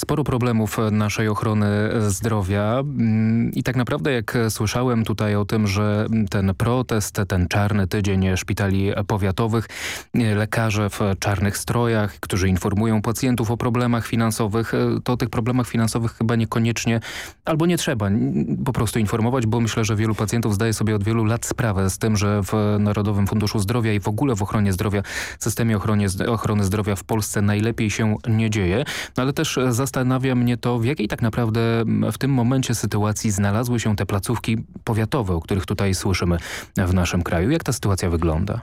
Sporo problemów naszej ochrony zdrowia. Mm, i tak naprawdę jak słyszałem tutaj o tym, że ten protest, ten czarny tydzień szpitali powiatowych, lekarze w czarnych strojach, którzy informują pacjentów o problemach finansowych, to o tych problemach finansowych chyba niekoniecznie albo nie trzeba po prostu informować, bo myślę, że wielu pacjentów zdaje sobie od wielu lat sprawę z tym, że w Narodowym Funduszu Zdrowia i w ogóle w ochronie zdrowia, systemie ochrony zdrowia w Polsce najlepiej się nie dzieje, no ale też za zastanawia mnie to, w jakiej tak naprawdę w tym momencie sytuacji znalazły się te placówki powiatowe, o których tutaj słyszymy w naszym kraju. Jak ta sytuacja wygląda?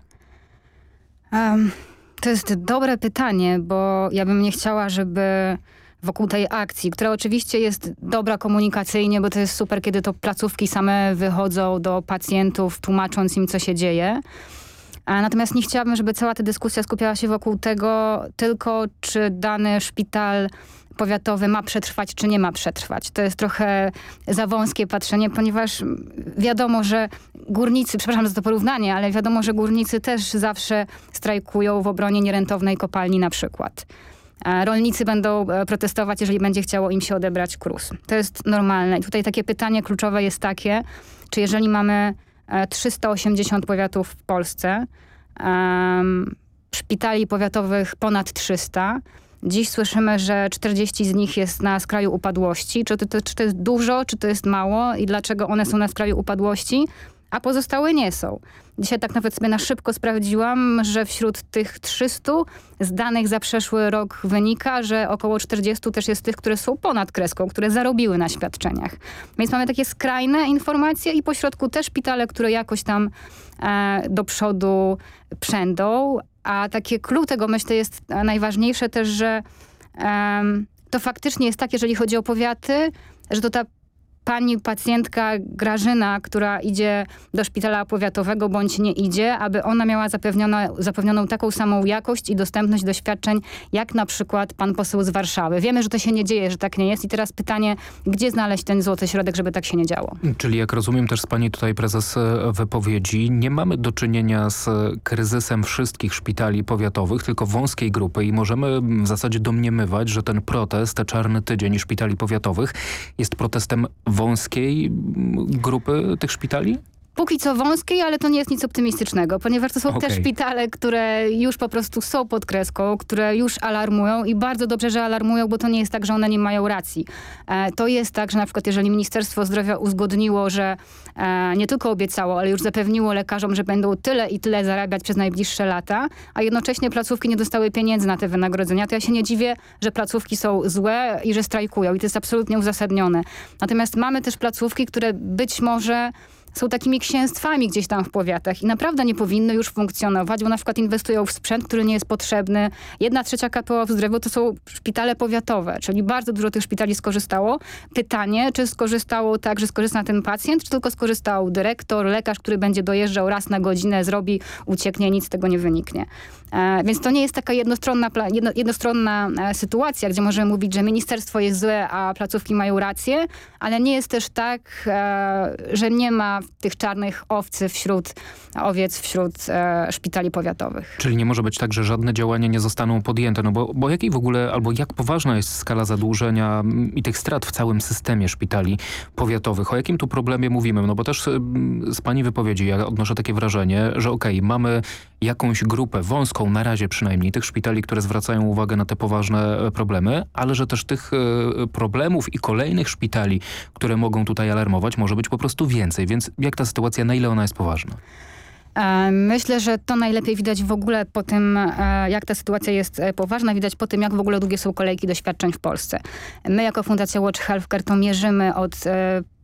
Um, to jest dobre pytanie, bo ja bym nie chciała, żeby wokół tej akcji, która oczywiście jest dobra komunikacyjnie, bo to jest super, kiedy to placówki same wychodzą do pacjentów, tłumacząc im, co się dzieje. A natomiast nie chciałabym, żeby cała ta dyskusja skupiała się wokół tego tylko, czy dany szpital powiatowy ma przetrwać, czy nie ma przetrwać. To jest trochę za wąskie patrzenie, ponieważ wiadomo, że górnicy, przepraszam za to porównanie, ale wiadomo, że górnicy też zawsze strajkują w obronie nierentownej kopalni na przykład. Rolnicy będą e, protestować, jeżeli będzie chciało im się odebrać krus. To jest normalne. I tutaj takie pytanie kluczowe jest takie, czy jeżeli mamy 380 e, powiatów w Polsce, um, szpitali powiatowych ponad 300, Dziś słyszymy, że 40 z nich jest na skraju upadłości. Czy to, czy to jest dużo, czy to jest mało i dlaczego one są na skraju upadłości, a pozostałe nie są. Dzisiaj tak nawet sobie na szybko sprawdziłam, że wśród tych 300 z danych za przeszły rok wynika, że około 40 też jest tych, które są ponad kreską, które zarobiły na świadczeniach. Więc mamy takie skrajne informacje i pośrodku te szpitale, które jakoś tam e, do przodu przędą, a takie clue tego myślę jest najważniejsze też, że um, to faktycznie jest tak, jeżeli chodzi o powiaty, że to ta pani pacjentka Grażyna, która idzie do szpitala powiatowego bądź nie idzie, aby ona miała zapewnioną taką samą jakość i dostępność do świadczeń, jak na przykład pan poseł z Warszawy. Wiemy, że to się nie dzieje, że tak nie jest i teraz pytanie, gdzie znaleźć ten złoty środek, żeby tak się nie działo?
Czyli jak rozumiem też z pani tutaj prezes e, wypowiedzi, nie mamy do czynienia z kryzysem wszystkich szpitali powiatowych, tylko wąskiej grupy i możemy w zasadzie domniemywać, że ten protest, te czarny tydzień szpitali powiatowych jest protestem wąskiej grupy tych szpitali?
Póki co wąskiej, ale to nie jest nic optymistycznego, ponieważ to są okay. te szpitale, które już po prostu są pod kreską, które już alarmują i bardzo dobrze, że alarmują, bo to nie jest tak, że one nie mają racji. E, to jest tak, że na przykład jeżeli Ministerstwo Zdrowia uzgodniło, że e, nie tylko obiecało, ale już zapewniło lekarzom, że będą tyle i tyle zarabiać przez najbliższe lata, a jednocześnie placówki nie dostały pieniędzy na te wynagrodzenia, to ja się nie dziwię, że placówki są złe i że strajkują i to jest absolutnie uzasadnione. Natomiast mamy też placówki, które być może są takimi księstwami gdzieś tam w powiatach i naprawdę nie powinny już funkcjonować, bo na przykład inwestują w sprzęt, który nie jest potrzebny. Jedna trzecia KPO w zdrowiu to są szpitale powiatowe, czyli bardzo dużo tych szpitali skorzystało. Pytanie, czy skorzystało tak, że skorzysta ten pacjent, czy tylko skorzystał dyrektor, lekarz, który będzie dojeżdżał raz na godzinę, zrobi, ucieknie, nic z tego nie wyniknie. E, więc to nie jest taka jednostronna, jedno, jednostronna e, sytuacja, gdzie możemy mówić, że ministerstwo jest złe, a placówki mają rację, ale nie jest też tak, e, że nie ma tych czarnych owcy wśród owiec, wśród szpitali powiatowych.
Czyli nie może być tak, że żadne działania nie zostaną podjęte, no bo, bo jakiej w ogóle, albo jak poważna jest skala zadłużenia i tych strat w całym systemie szpitali powiatowych? O jakim tu problemie mówimy? No bo też z pani wypowiedzi ja odnoszę takie wrażenie, że okej, okay, mamy jakąś grupę wąską, na razie przynajmniej tych szpitali, które zwracają uwagę na te poważne e, problemy, ale że też tych e, problemów i kolejnych szpitali, które mogą tutaj alarmować, może być po prostu więcej. Więc jak ta sytuacja, na ile ona jest poważna?
E, myślę, że to najlepiej widać w ogóle po tym, jak ta sytuacja jest poważna, widać po tym, jak w ogóle długie są kolejki do świadczeń w Polsce. My jako Fundacja Watch Healthcare to mierzymy od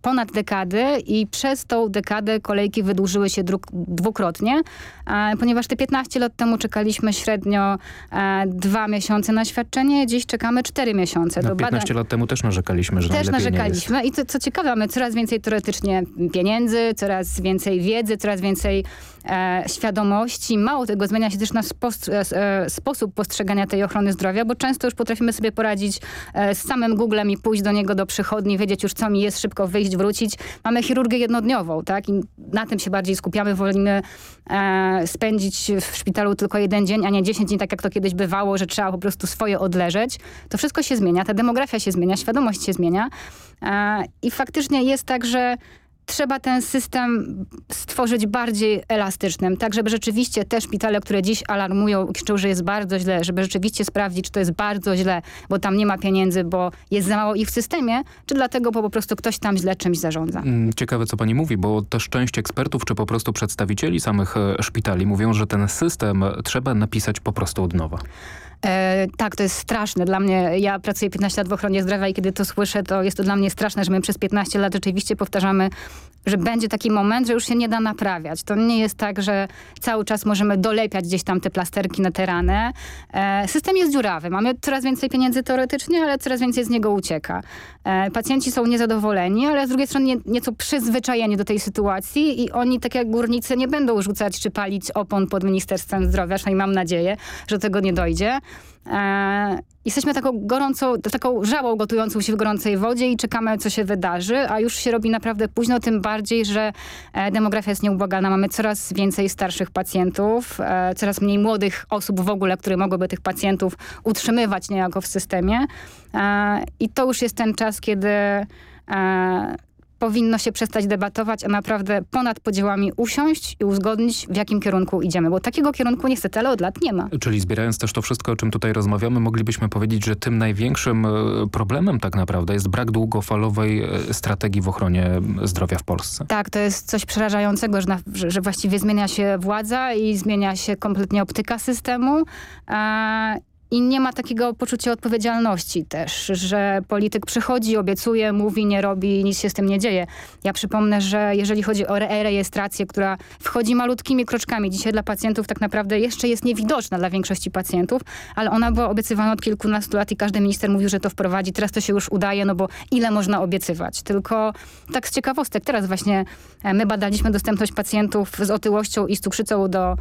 ponad dekadę i przez tą dekadę kolejki wydłużyły się dwukrotnie, ponieważ te 15 lat temu czekaliśmy średnio e, dwa miesiące na świadczenie, dziś czekamy cztery miesiące.
Na 15 badań... lat temu też narzekaliśmy, że
Też narzekaliśmy i co, co ciekawe, mamy coraz więcej teoretycznie pieniędzy, coraz więcej wiedzy, coraz więcej e, świadomości. Mało tego, zmienia się też nasz e, e, sposób postrzegania tej ochrony zdrowia, bo często już potrafimy sobie poradzić e, z samym Googlem i pójść do niego do przychodni, wiedzieć już co mi jest, szybko wyjść, wrócić. Mamy chirurgię jednodniową, tak? I na tym się bardziej skupiamy, wolimy e, spędzić w szpitalu tylko jeden dzień, a nie 10 dni, tak jak to kiedyś bywało, że trzeba po prostu swoje odleżeć. To wszystko się zmienia, ta demografia się zmienia, świadomość się zmienia. E, I faktycznie jest tak, że trzeba ten system stworzyć bardziej elastycznym, tak żeby rzeczywiście te szpitale, które dziś alarmują krzyczą, że jest bardzo źle, żeby rzeczywiście sprawdzić, czy to jest bardzo źle, bo tam nie ma pieniędzy, bo jest za mało ich w systemie, czy dlatego, bo po prostu ktoś tam źle czymś zarządza.
Mm, ciekawe, co pani mówi, bo też część ekspertów, czy po prostu przedstawicieli samych e, szpitali mówią, że ten system trzeba napisać po prostu od nowa.
E, tak, to jest straszne. Dla mnie, ja pracuję 15 lat w ochronie zdrowia i kiedy to słyszę, to jest to dla mnie straszne, że my przez 15 lat rzeczywiście powtarzamy, że będzie taki moment, że już się nie da naprawiać. To nie jest tak, że cały czas możemy dolepiać gdzieś tam te plasterki na te rany. E, system jest dziurawy. Mamy coraz więcej pieniędzy teoretycznie, ale coraz więcej z niego ucieka. E, pacjenci są niezadowoleni, ale z drugiej strony nie, nieco przyzwyczajeni do tej sytuacji i oni, tak jak górnicy, nie będą rzucać czy palić opon pod Ministerstwem Zdrowia, przynajmniej mam nadzieję, że do tego nie dojdzie. E, jesteśmy taką gorącą, taką żałą gotującą się w gorącej wodzie i czekamy, co się wydarzy, a już się robi naprawdę późno, tym bardziej, że e, demografia jest nieubłagana. Mamy coraz więcej starszych pacjentów, e, coraz mniej młodych osób w ogóle, które mogłyby tych pacjentów utrzymywać niejako w systemie. I to już jest ten czas, kiedy powinno się przestać debatować, a naprawdę ponad podziałami usiąść i uzgodnić, w jakim kierunku idziemy. Bo takiego kierunku niestety ale od lat nie ma.
Czyli zbierając też to wszystko, o czym tutaj rozmawiamy, moglibyśmy powiedzieć, że tym największym e, problemem tak naprawdę jest brak długofalowej e, strategii w ochronie zdrowia w Polsce.
Tak, to jest coś przerażającego, że, na, że, że właściwie zmienia się władza i zmienia się kompletnie optyka systemu. I nie ma takiego poczucia odpowiedzialności też, że polityk przychodzi, obiecuje, mówi, nie robi, nic się z tym nie dzieje. Ja przypomnę, że jeżeli chodzi o e-rejestrację, która wchodzi malutkimi kroczkami, dzisiaj dla pacjentów tak naprawdę jeszcze jest niewidoczna dla większości pacjentów, ale ona była obiecywana od kilkunastu lat i każdy minister mówił, że to wprowadzi. Teraz to się już udaje, no bo ile można obiecywać? Tylko tak z ciekawostek, teraz właśnie e, my badaliśmy dostępność pacjentów z otyłością i z cukrzycą do,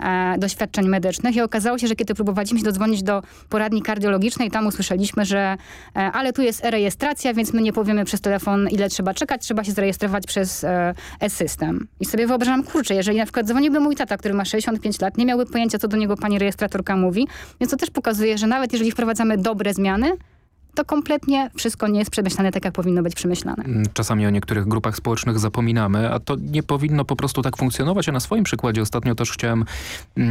e, do świadczeń medycznych i okazało się, że kiedy próbowaliśmy się dodzwonić do poradni kardiologicznej, tam usłyszeliśmy, że e, ale tu jest e-rejestracja, więc my nie powiemy przez telefon, ile trzeba czekać, trzeba się zarejestrować przez e-system. I sobie wyobrażam, kurczę, jeżeli na przykład dzwoniłby mój tata, który ma 65 lat, nie miałby pojęcia, co do niego pani rejestratorka mówi, więc to też pokazuje, że nawet jeżeli wprowadzamy dobre zmiany, to kompletnie wszystko nie jest przemyślane tak, jak powinno być przemyślane.
Mm, czasami o niektórych grupach społecznych zapominamy, a to nie powinno po prostu tak funkcjonować. Ja na swoim przykładzie ostatnio też chciałem yy,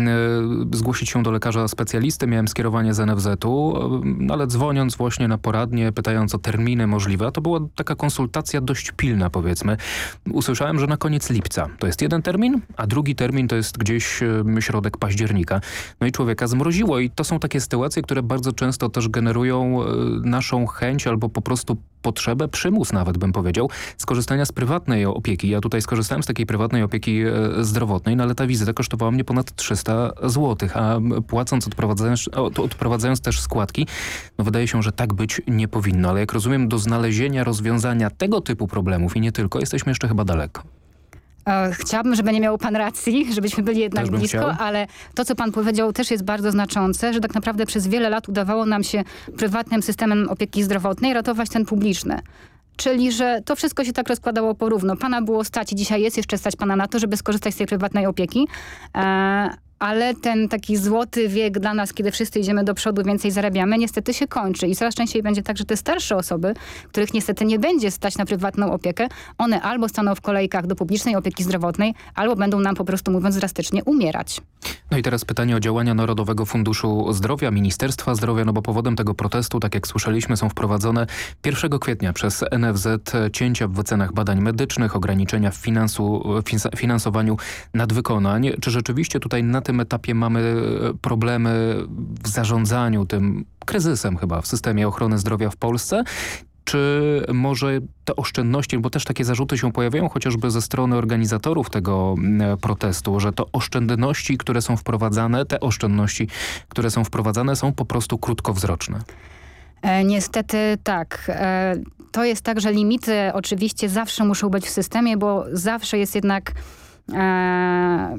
zgłosić się do lekarza specjalisty, miałem skierowanie z NFZ-u, yy, ale dzwoniąc właśnie na poradnie, pytając o terminy możliwe, to była taka konsultacja dość pilna powiedzmy. Usłyszałem, że na koniec lipca to jest jeden termin, a drugi termin to jest gdzieś yy, środek października. No i człowieka zmroziło i to są takie sytuacje, które bardzo często też generują naszą chęć albo po prostu potrzebę, przymus nawet bym powiedział, skorzystania z prywatnej opieki. Ja tutaj skorzystałem z takiej prywatnej opieki e, zdrowotnej, no ale ta wizyta kosztowała mnie ponad 300 zł, a płacąc, odprowadzając, odprowadzając też składki, no wydaje się, że tak być nie powinno. Ale jak rozumiem, do znalezienia rozwiązania tego typu problemów i nie tylko, jesteśmy jeszcze chyba daleko.
E, chciałabym, żeby nie miał pan racji, <laughs> żebyśmy byli jednak blisko, chciał. ale to, co pan powiedział, też jest bardzo znaczące, że tak naprawdę przez wiele lat udawało nam się prywatnym systemem opieki zdrowotnej ratować ten publiczny. Czyli, że to wszystko się tak rozkładało porówno. Pana było stać i dzisiaj jest jeszcze stać pana na to, żeby skorzystać z tej prywatnej opieki, e, ale ten taki złoty wiek dla nas, kiedy wszyscy idziemy do przodu, więcej zarabiamy, niestety się kończy. I coraz częściej będzie tak, że te starsze osoby, których niestety nie będzie stać na prywatną opiekę, one albo staną w kolejkach do publicznej opieki zdrowotnej, albo będą nam po prostu mówiąc drastycznie umierać.
No i teraz pytanie o działania Narodowego Funduszu Zdrowia, Ministerstwa Zdrowia, no bo powodem tego protestu, tak jak słyszeliśmy, są wprowadzone 1 kwietnia przez NFZ cięcia w wycenach badań medycznych, ograniczenia w finansu, finansowaniu nadwykonań. Czy rzeczywiście tutaj na tym tym etapie mamy e, problemy w zarządzaniu tym kryzysem chyba w systemie ochrony zdrowia w Polsce czy może te oszczędności, bo też takie zarzuty się pojawiają chociażby ze strony organizatorów tego protestu, że to oszczędności, które są wprowadzane, te oszczędności, które są wprowadzane są po prostu krótkowzroczne.
E, niestety tak. E, to jest tak, że limity oczywiście zawsze muszą być w systemie, bo zawsze jest jednak e,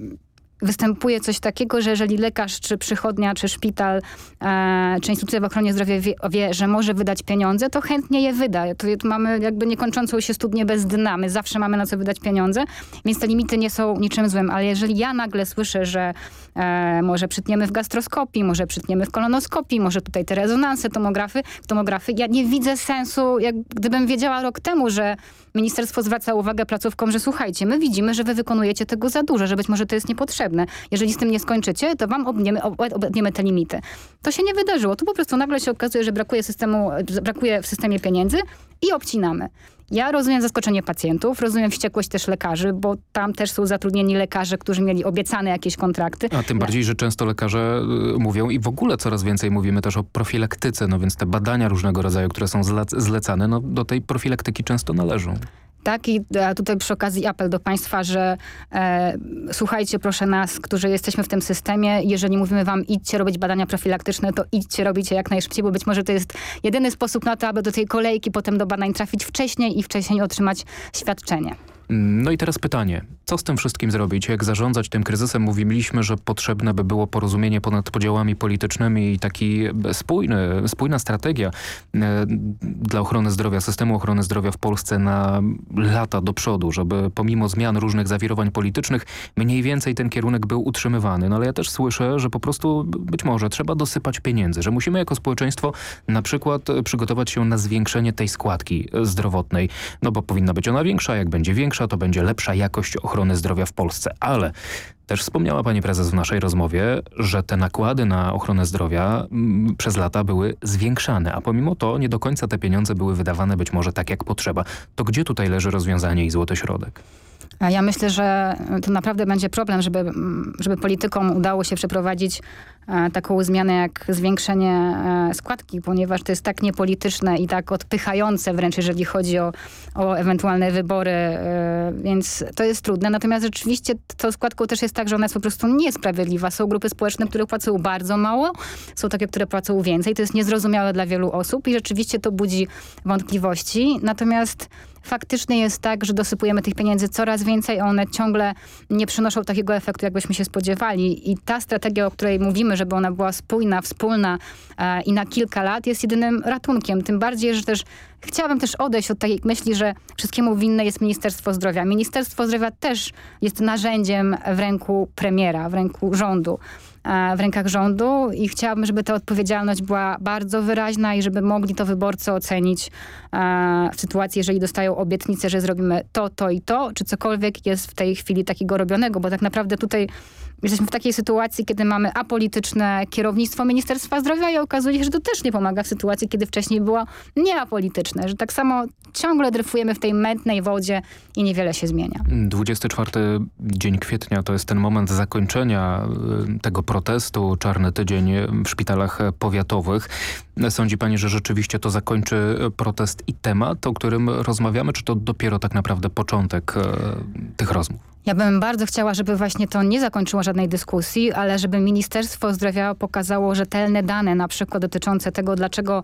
występuje coś takiego, że jeżeli lekarz, czy przychodnia, czy szpital, e, czy instytucja w ochronie zdrowia wie, wie, że może wydać pieniądze, to chętnie je wyda. To, to mamy jakby niekończącą się studnię bez dna. My zawsze mamy na co wydać pieniądze, więc te limity nie są niczym złym. Ale jeżeli ja nagle słyszę, że e, może przytniemy w gastroskopii, może przytniemy w kolonoskopii, może tutaj te rezonanse, tomografy, tomografy, ja nie widzę sensu, jak gdybym wiedziała rok temu, że ministerstwo zwraca uwagę placówkom, że słuchajcie, my widzimy, że wy wykonujecie tego za dużo, że być może to jest niepotrzebne. Jeżeli z tym nie skończycie, to wam obniemy, obniemy te limity. To się nie wydarzyło. Tu po prostu nagle się okazuje, że brakuje, systemu, brakuje w systemie pieniędzy i obcinamy. Ja rozumiem zaskoczenie pacjentów, rozumiem wściekłość też lekarzy, bo tam też są zatrudnieni lekarze, którzy mieli obiecane jakieś kontrakty.
A tym bardziej, że często lekarze y, mówią i w ogóle coraz więcej mówimy też o profilaktyce, no więc te badania różnego rodzaju, które są zlecane, no do tej profilaktyki często należą.
Tak i tutaj przy okazji apel do Państwa, że e, słuchajcie proszę nas, którzy jesteśmy w tym systemie. Jeżeli mówimy Wam idźcie robić badania profilaktyczne, to idźcie robić je jak najszybciej, bo być może to jest jedyny sposób na to, aby do tej kolejki potem do badań trafić wcześniej i wcześniej otrzymać świadczenie.
No i teraz pytanie, co z tym wszystkim zrobić? Jak zarządzać tym kryzysem? Mówiliśmy, że potrzebne by było porozumienie ponad podziałami politycznymi i taki spójny, spójna strategia e, dla ochrony zdrowia, systemu ochrony zdrowia w Polsce na lata do przodu, żeby pomimo zmian różnych zawirowań politycznych mniej więcej ten kierunek był utrzymywany. No ale ja też słyszę, że po prostu być może trzeba dosypać pieniędzy, że musimy jako społeczeństwo na przykład przygotować się na zwiększenie tej składki zdrowotnej, no bo powinna być ona większa, jak będzie większa, to będzie lepsza jakość ochrony zdrowia w Polsce. Ale Też wspomniała pani prezes w naszej rozmowie, że te nakłady na ochronę zdrowia m, przez lata były zwiększane, a pomimo to nie do końca te pieniądze były wydawane być może tak jak potrzeba. To gdzie tutaj leży rozwiązanie i złoty środek?
Ja myślę, że to naprawdę będzie problem, żeby, żeby politykom udało się przeprowadzić e, taką zmianę jak zwiększenie e, składki, ponieważ to jest tak niepolityczne i tak odpychające wręcz, jeżeli chodzi o, o ewentualne wybory, e, więc to jest trudne. Natomiast rzeczywiście tą składką też jest tak, że ona jest po prostu niesprawiedliwa. Są grupy społeczne, które płacą bardzo mało, są takie, które płacą więcej. To jest niezrozumiałe dla wielu osób i rzeczywiście to budzi wątpliwości. Natomiast faktycznie jest tak, że dosypujemy tych pieniędzy coraz więcej, a one ciągle nie przynoszą takiego efektu, jakbyśmy się spodziewali. I ta strategia, o której mówimy, żeby ona była spójna, wspólna e, i na kilka lat jest jedynym ratunkiem. Tym bardziej, że też chciałabym też odejść od takiej myśli, że wszystkiemu winne jest Ministerstwo Zdrowia. Ministerstwo Zdrowia też jest narzędziem w ręku premiera, w ręku rządu w rękach rządu i chciałabym, żeby ta odpowiedzialność była bardzo wyraźna i żeby mogli to wyborcy ocenić w sytuacji, jeżeli dostają obietnicę, że zrobimy to, to i to, czy cokolwiek jest w tej chwili takiego robionego, bo tak naprawdę tutaj jesteśmy w takiej sytuacji, kiedy mamy apolityczne kierownictwo Ministerstwa Zdrowia i okazuje się, że to też nie pomaga w sytuacji, kiedy wcześniej było nieapolityczne, że tak samo ciągle dryfujemy w tej mętnej wodzie i niewiele się zmienia.
24 dzień kwietnia to jest ten moment zakończenia y, tego protestu, czarny tydzień w szpitalach powiatowych. Sądzi pani, że rzeczywiście to zakończy protest i temat, o którym rozmawiamy, czy to dopiero tak naprawdę początek y, tych rozmów?
Ja bym bardzo chciała, żeby właśnie to nie zakończyło żadnej dyskusji, ale żeby Ministerstwo Zdrowia pokazało rzetelne dane, na przykład dotyczące tego, dlaczego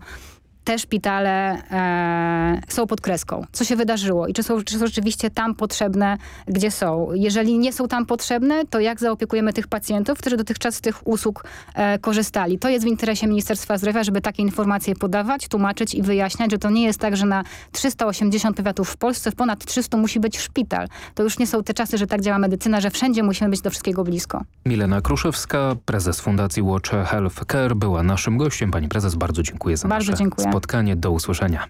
te szpitale e, są pod kreską. Co się wydarzyło i czy są, czy są rzeczywiście tam potrzebne, gdzie są. Jeżeli nie są tam potrzebne, to jak zaopiekujemy tych pacjentów, którzy dotychczas z tych usług e, korzystali. To jest w interesie Ministerstwa Zdrowia, żeby takie informacje podawać, tłumaczyć i wyjaśniać, że to nie jest tak, że na 380 powiatów w Polsce w ponad 300 musi być szpital. To już nie są te czasy, że tak działa medycyna, że wszędzie musimy być do wszystkiego blisko.
Milena Kruszewska, prezes Fundacji Watch Health Care była naszym gościem. Pani prezes, bardzo dziękuję za
bardzo
nasze
dziękuję
spotkanie. Do usłyszenia.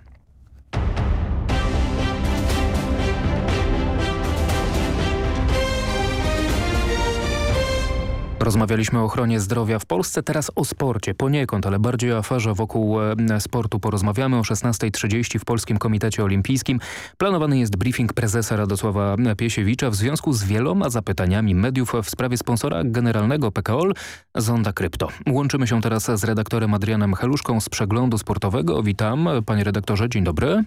Rozmawialiśmy o ochronie zdrowia w Polsce, teraz o sporcie. Poniekąd, ale bardziej o aferze wokół e, sportu porozmawiamy. O 16.30 w Polskim Komitecie Olimpijskim planowany jest briefing prezesa Radosława Piesiewicza w związku z wieloma zapytaniami mediów w sprawie sponsora generalnego PKOL Zonda Krypto. Łączymy się teraz z redaktorem Adrianem Heluszką z Przeglądu Sportowego. Witam, panie redaktorze, dzień dobry.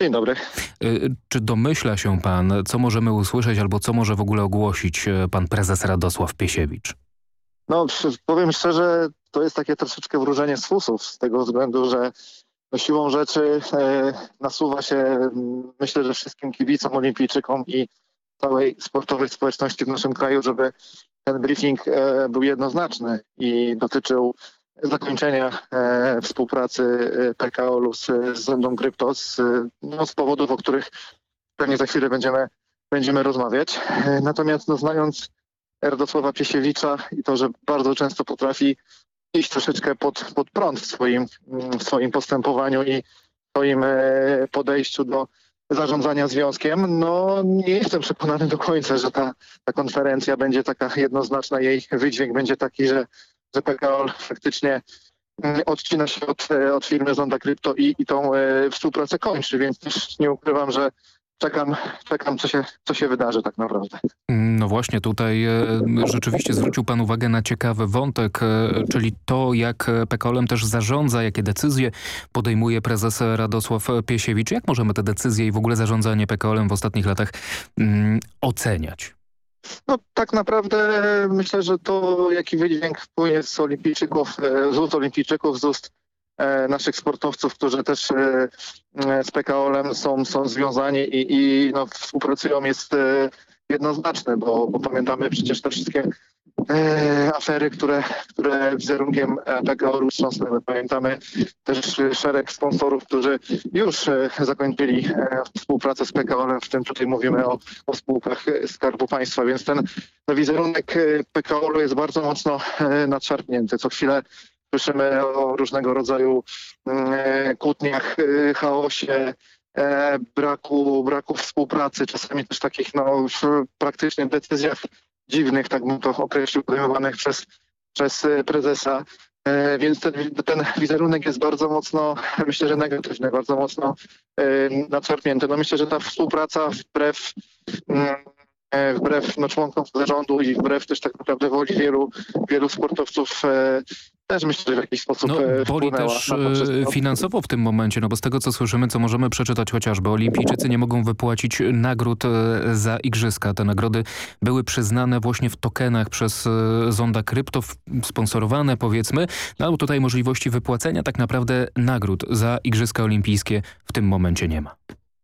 Dzień dobry.
Y, czy domyśla się pan, co możemy usłyszeć albo co może w ogóle ogłosić y, pan prezes Radosław Piesiewicz?
No powiem szczerze, to jest takie troszeczkę wróżenie z fusów z tego względu, że no, siłą rzeczy e, nasuwa się myślę, że wszystkim kibicom, olimpijczykom i całej sportowej społeczności w naszym kraju, żeby ten briefing e, był jednoznaczny i dotyczył zakończenia e, współpracy e, PKO-u z, z Zondą Krypto z, no, z powodów, o których pewnie za chwilę będziemy, będziemy rozmawiać. E, natomiast no, znając Erdosława Piesiewicza i to, że bardzo często potrafi iść troszeczkę pod, pod prąd w swoim, w swoim postępowaniu i swoim e, podejściu do zarządzania związkiem, no nie jestem przekonany do końca, że ta, ta konferencja będzie taka jednoznaczna, jej wydźwięk będzie taki, że że PKO faktycznie mm, odcina się od, e, od firmy Zonda Krypto i, i tą e, współpracę kończy, więc też nie ukrywam, że czekam, czekam co, się, co się wydarzy tak naprawdę.
No właśnie tutaj e, rzeczywiście zwrócił pan uwagę na ciekawy wątek, czyli to jak PKOL-em też zarządza, jakie decyzje podejmuje prezes Radosław Piesiewicz. Jak możemy te decyzje i w ogóle zarządzanie PKOL-em w ostatnich latach mm, oceniać?
No tak naprawdę myślę, że to jaki wydźwięk wpłynie z olimpijczyków, e, z ust olimpijczyków, z ust e, naszych sportowców, którzy też e, z PKO-em są, są związani i, i no, współpracują jest jednoznaczne, bo, bo pamiętamy przecież te wszystkie e, afery, które, które wizerunkiem PKO wstrząsnęły. Pamiętamy też szereg sponsorów, którzy już e, zakończyli e, współpracę z PKO, w tym tutaj mówimy o, o spółkach Skarbu Państwa, więc ten, wizerunek e, PKO jest bardzo mocno e, nadszarpnięty. Co chwilę słyszymy o różnego rodzaju e, kłótniach, chaosie, braku, braku współpracy, czasami też takich no, praktycznie decyzjach dziwnych, tak bym to określił, podejmowanych przez, przez prezesa. Więc ten, ten wizerunek jest bardzo mocno, <laughs> myślę, że negatywny, bardzo mocno nadszarpnięty. No myślę, że ta współpraca wbrew mm, wbrew no, członkom zarządu i wbrew też tak naprawdę woli wielu, wielu sportowców też myślę, że w jakiś sposób
no,
e,
boli też e, finansowo w tym momencie, no bo z tego co słyszymy, co możemy przeczytać chociażby, olimpijczycy nie mogą wypłacić nagród e, za igrzyska. Te nagrody były przyznane właśnie w tokenach przez Zonda Krypto, sponsorowane powiedzmy, no ale tutaj możliwości wypłacenia tak naprawdę nagród za igrzyska olimpijskie w tym momencie nie ma.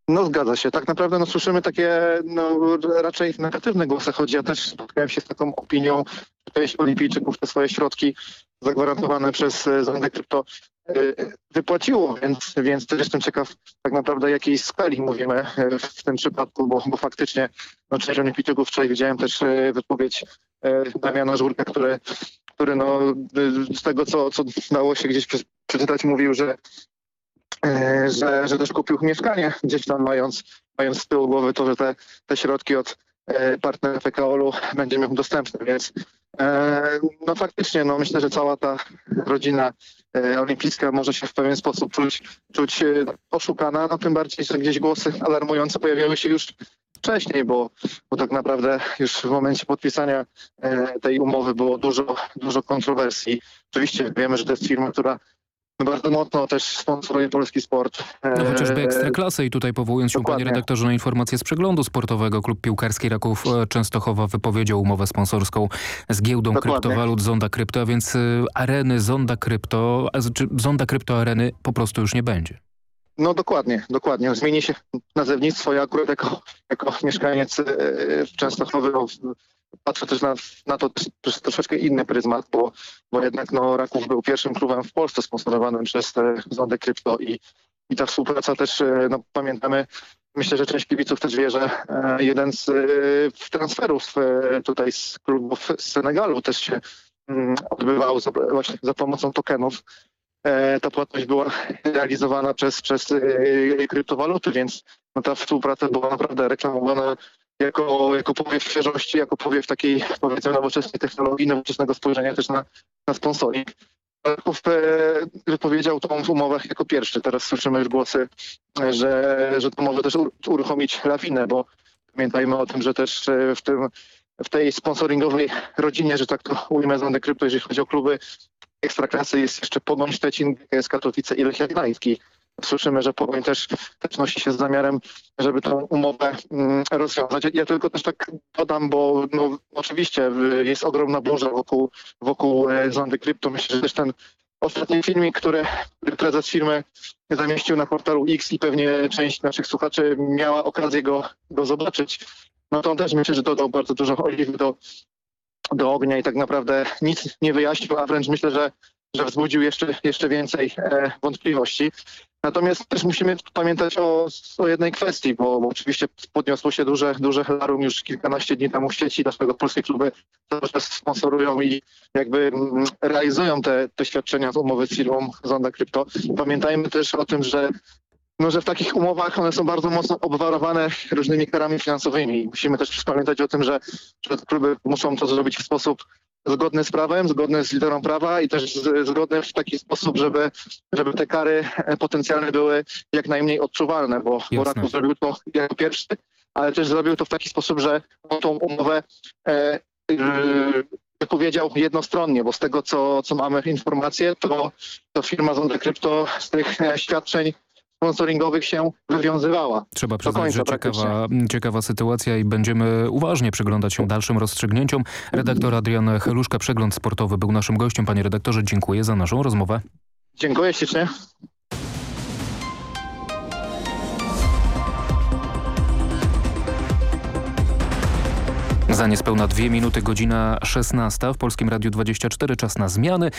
No zgadza się. Tak naprawdę no, słyszymy takie no, raczej negatywne głosy. Chodzi, ja też spotkałem się z taką opinią, że część olimpijczyków te swoje środki zagwarantowane przez e, Zondę Krypto e, wypłaciło, więc, więc też jestem ciekaw tak naprawdę jakiej skali mówimy e, w tym przypadku, bo, bo faktycznie no, część olimpijczyków wczoraj widziałem też wypowiedź Damiana Żurka, który, który no, z tego co, co dało się gdzieś przeczytać mówił, że że, że też kupił mieszkanie gdzieś tam mając, mając z tyłu głowy to, że te, te środki od partnera PKO-u będzie miał dostępne, więc E, no faktycznie, no myślę, że cała ta rodzina e, olimpijska może się w pewien sposób czuć, czuć e, oszukana, no tym bardziej, że gdzieś głosy alarmujące pojawiały się już wcześniej, bo, bo tak naprawdę już w momencie podpisania tej umowy było dużo, dużo kontrowersji. Oczywiście wiemy, że to jest firma, która bardzo mocno też sponsoruje polski sport.
No chociażby eee, Ekstraklasę i tutaj powołując się Dokładnie. panie redaktorze na informacje z przeglądu sportowego, klub piłkarski Raków e, Częstochowa wypowiedział umowę sponsorską z giełdą Dokładnie. kryptowalut Zonda Krypto, a więc e, areny Zonda Krypto, czy Zonda Krypto Areny po prostu już nie będzie.
No dokładnie, dokładnie. Zmieni się nazewnictwo. Ja akurat jako, jako mieszkaniec e, Częstochowy no, patrzę też na, na to troszeczkę inny pryzmat, bo, bo jednak no, Raków był pierwszym klubem w Polsce sponsorowanym przez te Zondę Krypto i, i ta współpraca też, e, no, pamiętamy, myślę, że część kibiców też wie, że e, jeden z e, transferów tutaj z klubów z Senegalu też się mm, odbywał za, właśnie za pomocą tokenów. Ta płatność była realizowana przez, przez kryptowaluty, więc no, ta współpraca była naprawdę reklamowana jako, jako powiew świeżości, jako powiew takiej powiedzmy nowoczesnej technologii, nowoczesnego spojrzenia też na, na sponsoring. Kraków wypowiedział tą w umowach jako pierwszy. Teraz słyszymy już głosy, że, że to może też uruchomić lawinę, bo pamiętajmy o tym, że też w, tym, w tej sponsoringowej rodzinie, że tak to ujmę z Krypto, jeżeli chodzi o kluby ekstraklasy, jest jeszcze Pogoń Szczecin, GKS Katowice i Lech Gdański. Słyszymy, że Pogoń też, też nosi się z zamiarem, żeby tę umowę mm, rozwiązać. Ja tylko też tak dodam, bo no, oczywiście jest ogromna burza wokół, wokół e, Zondy Krypto. Myślę, że też ten ostatni filmik, który prezes firmy zamieścił na portalu X i pewnie część naszych słuchaczy miała okazję go, go zobaczyć, no to on też myślę, że dodał bardzo dużo oliwy do, do ognia i tak naprawdę nic nie wyjaśnił, a wręcz myślę, że że wzbudził jeszcze, jeszcze więcej e, wątpliwości. Natomiast też musimy pamiętać o, o jednej kwestii, bo, bo, oczywiście podniosło się duże, duże helarum już kilkanaście dni temu w sieci, dlaczego polskie kluby cały czas sponsorują i jakby mm, realizują te, te świadczenia z umowy z firmą Zonda Krypto. Pamiętajmy też o tym, że no, że w takich umowach one są bardzo mocno obwarowane różnymi karami finansowymi. Musimy też pamiętać o tym, że, że kluby muszą to zrobić w sposób zgodny z prawem, zgodny z literą prawa i też zgodny w taki sposób, żeby, żeby te kary potencjalne były jak najmniej odczuwalne, bo, bo Raków zrobił to jako pierwszy, ale też zrobił to w taki sposób, że on tą umowę e, e, powiedział jednostronnie, bo z tego, co, co mamy informacje, to, to firma Zonda Krypto z tych e, świadczeń sponsoringowych się wywiązywała.
Trzeba przyznać, że ciekawa, ciekawa sytuacja i będziemy uważnie przyglądać się dalszym rozstrzygnięciom. Redaktor Adrian Heluszka, Przegląd Sportowy był naszym gościem. Panie redaktorze, dziękuję za naszą rozmowę.
Dziękuję ślicznie.
Za niespełna dwie minuty, godzina 16 w Polskim Radiu 24, czas na zmiany.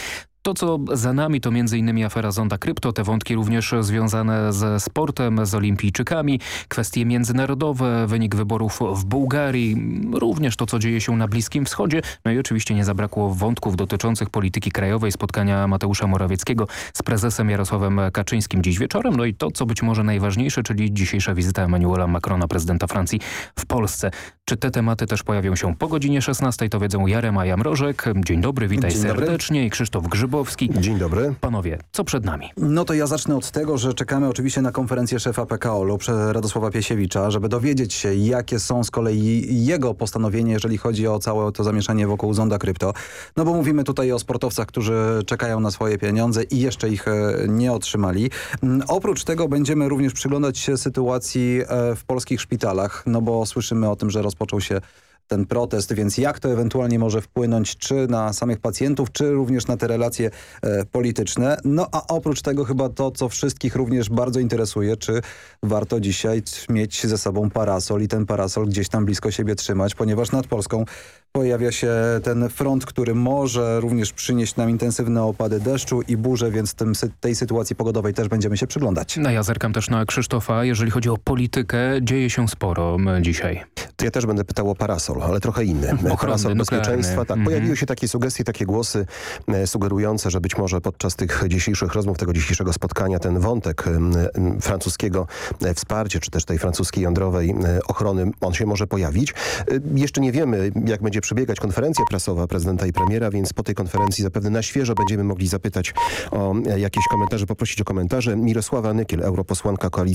To, co za nami, to m.in. afera Zonda Krypto, te wątki również związane ze sportem, z olimpijczykami, kwestie międzynarodowe, wynik wyborów w Bułgarii, również to, co dzieje się na Bliskim Wschodzie. No i oczywiście nie zabrakło wątków dotyczących polityki krajowej, spotkania Mateusza Morawieckiego z prezesem Jarosławem Kaczyńskim dziś wieczorem. No i to, co być może najważniejsze, czyli dzisiejsza wizyta Emmanuela Macrona, prezydenta Francji w Polsce. Czy te tematy też pojawią się po godzinie 16? To wiedzą Jarema Jamrożek. Dzień dobry, witaj
Dzień dobry.
serdecznie. I Krzysztof Grzybowski.
Dzień dobry.
Panowie, co przed nami?
No to ja zacznę od tego, że czekamy oczywiście na konferencję szefa PKO-u Radosława Piesiewicza, żeby dowiedzieć się, jakie są z kolei jego postanowienia, jeżeli chodzi o całe to zamieszanie wokół Zonda Krypto. No bo mówimy tutaj o sportowcach, którzy czekają na swoje pieniądze i jeszcze ich e, nie otrzymali. Mm, Oprócz tego będziemy również przyglądać się sytuacji e, w polskich szpitalach, no bo słyszymy o tym, że rozpoczął się ten protest, więc jak to ewentualnie może wpłynąć czy na samych pacjentów, czy również na te relacje e, polityczne. No a oprócz tego chyba to, co wszystkich również bardzo interesuje, czy warto dzisiaj mieć ze sobą parasol i ten parasol gdzieś tam blisko siebie trzymać, ponieważ nad Polską pojawia się ten front, który może również przynieść nam intensywne opady deszczu i burze, więc tym, tej sytuacji pogodowej też będziemy się przyglądać.
No ja zerkam też na Krzysztofa. Jeżeli chodzi o politykę, dzieje się sporo dzisiaj.
Ja też będę pytał o parasol, ale trochę inny. <laughs>
Ochronny,
parasol bezpieczeństwa. Tak,
Mhm.
pojawiły się takie sugestie, takie głosy sugerujące, że być może podczas tych dzisiejszych rozmów, tego dzisiejszego spotkania ten wątek francuskiego e, wsparcia, czy też tej francuskiej jądrowej e, ochrony, on się może pojawić. E, Jeszcze nie wiemy, jak będzie przebiegać konferencja prasowa prezydenta i premiera, więc po tej konferencji zapewne na świeżo będziemy mogli zapytać o e, jakieś komentarze, poprosić o komentarze. Mirosława Nykiel, europosłanka Koalicji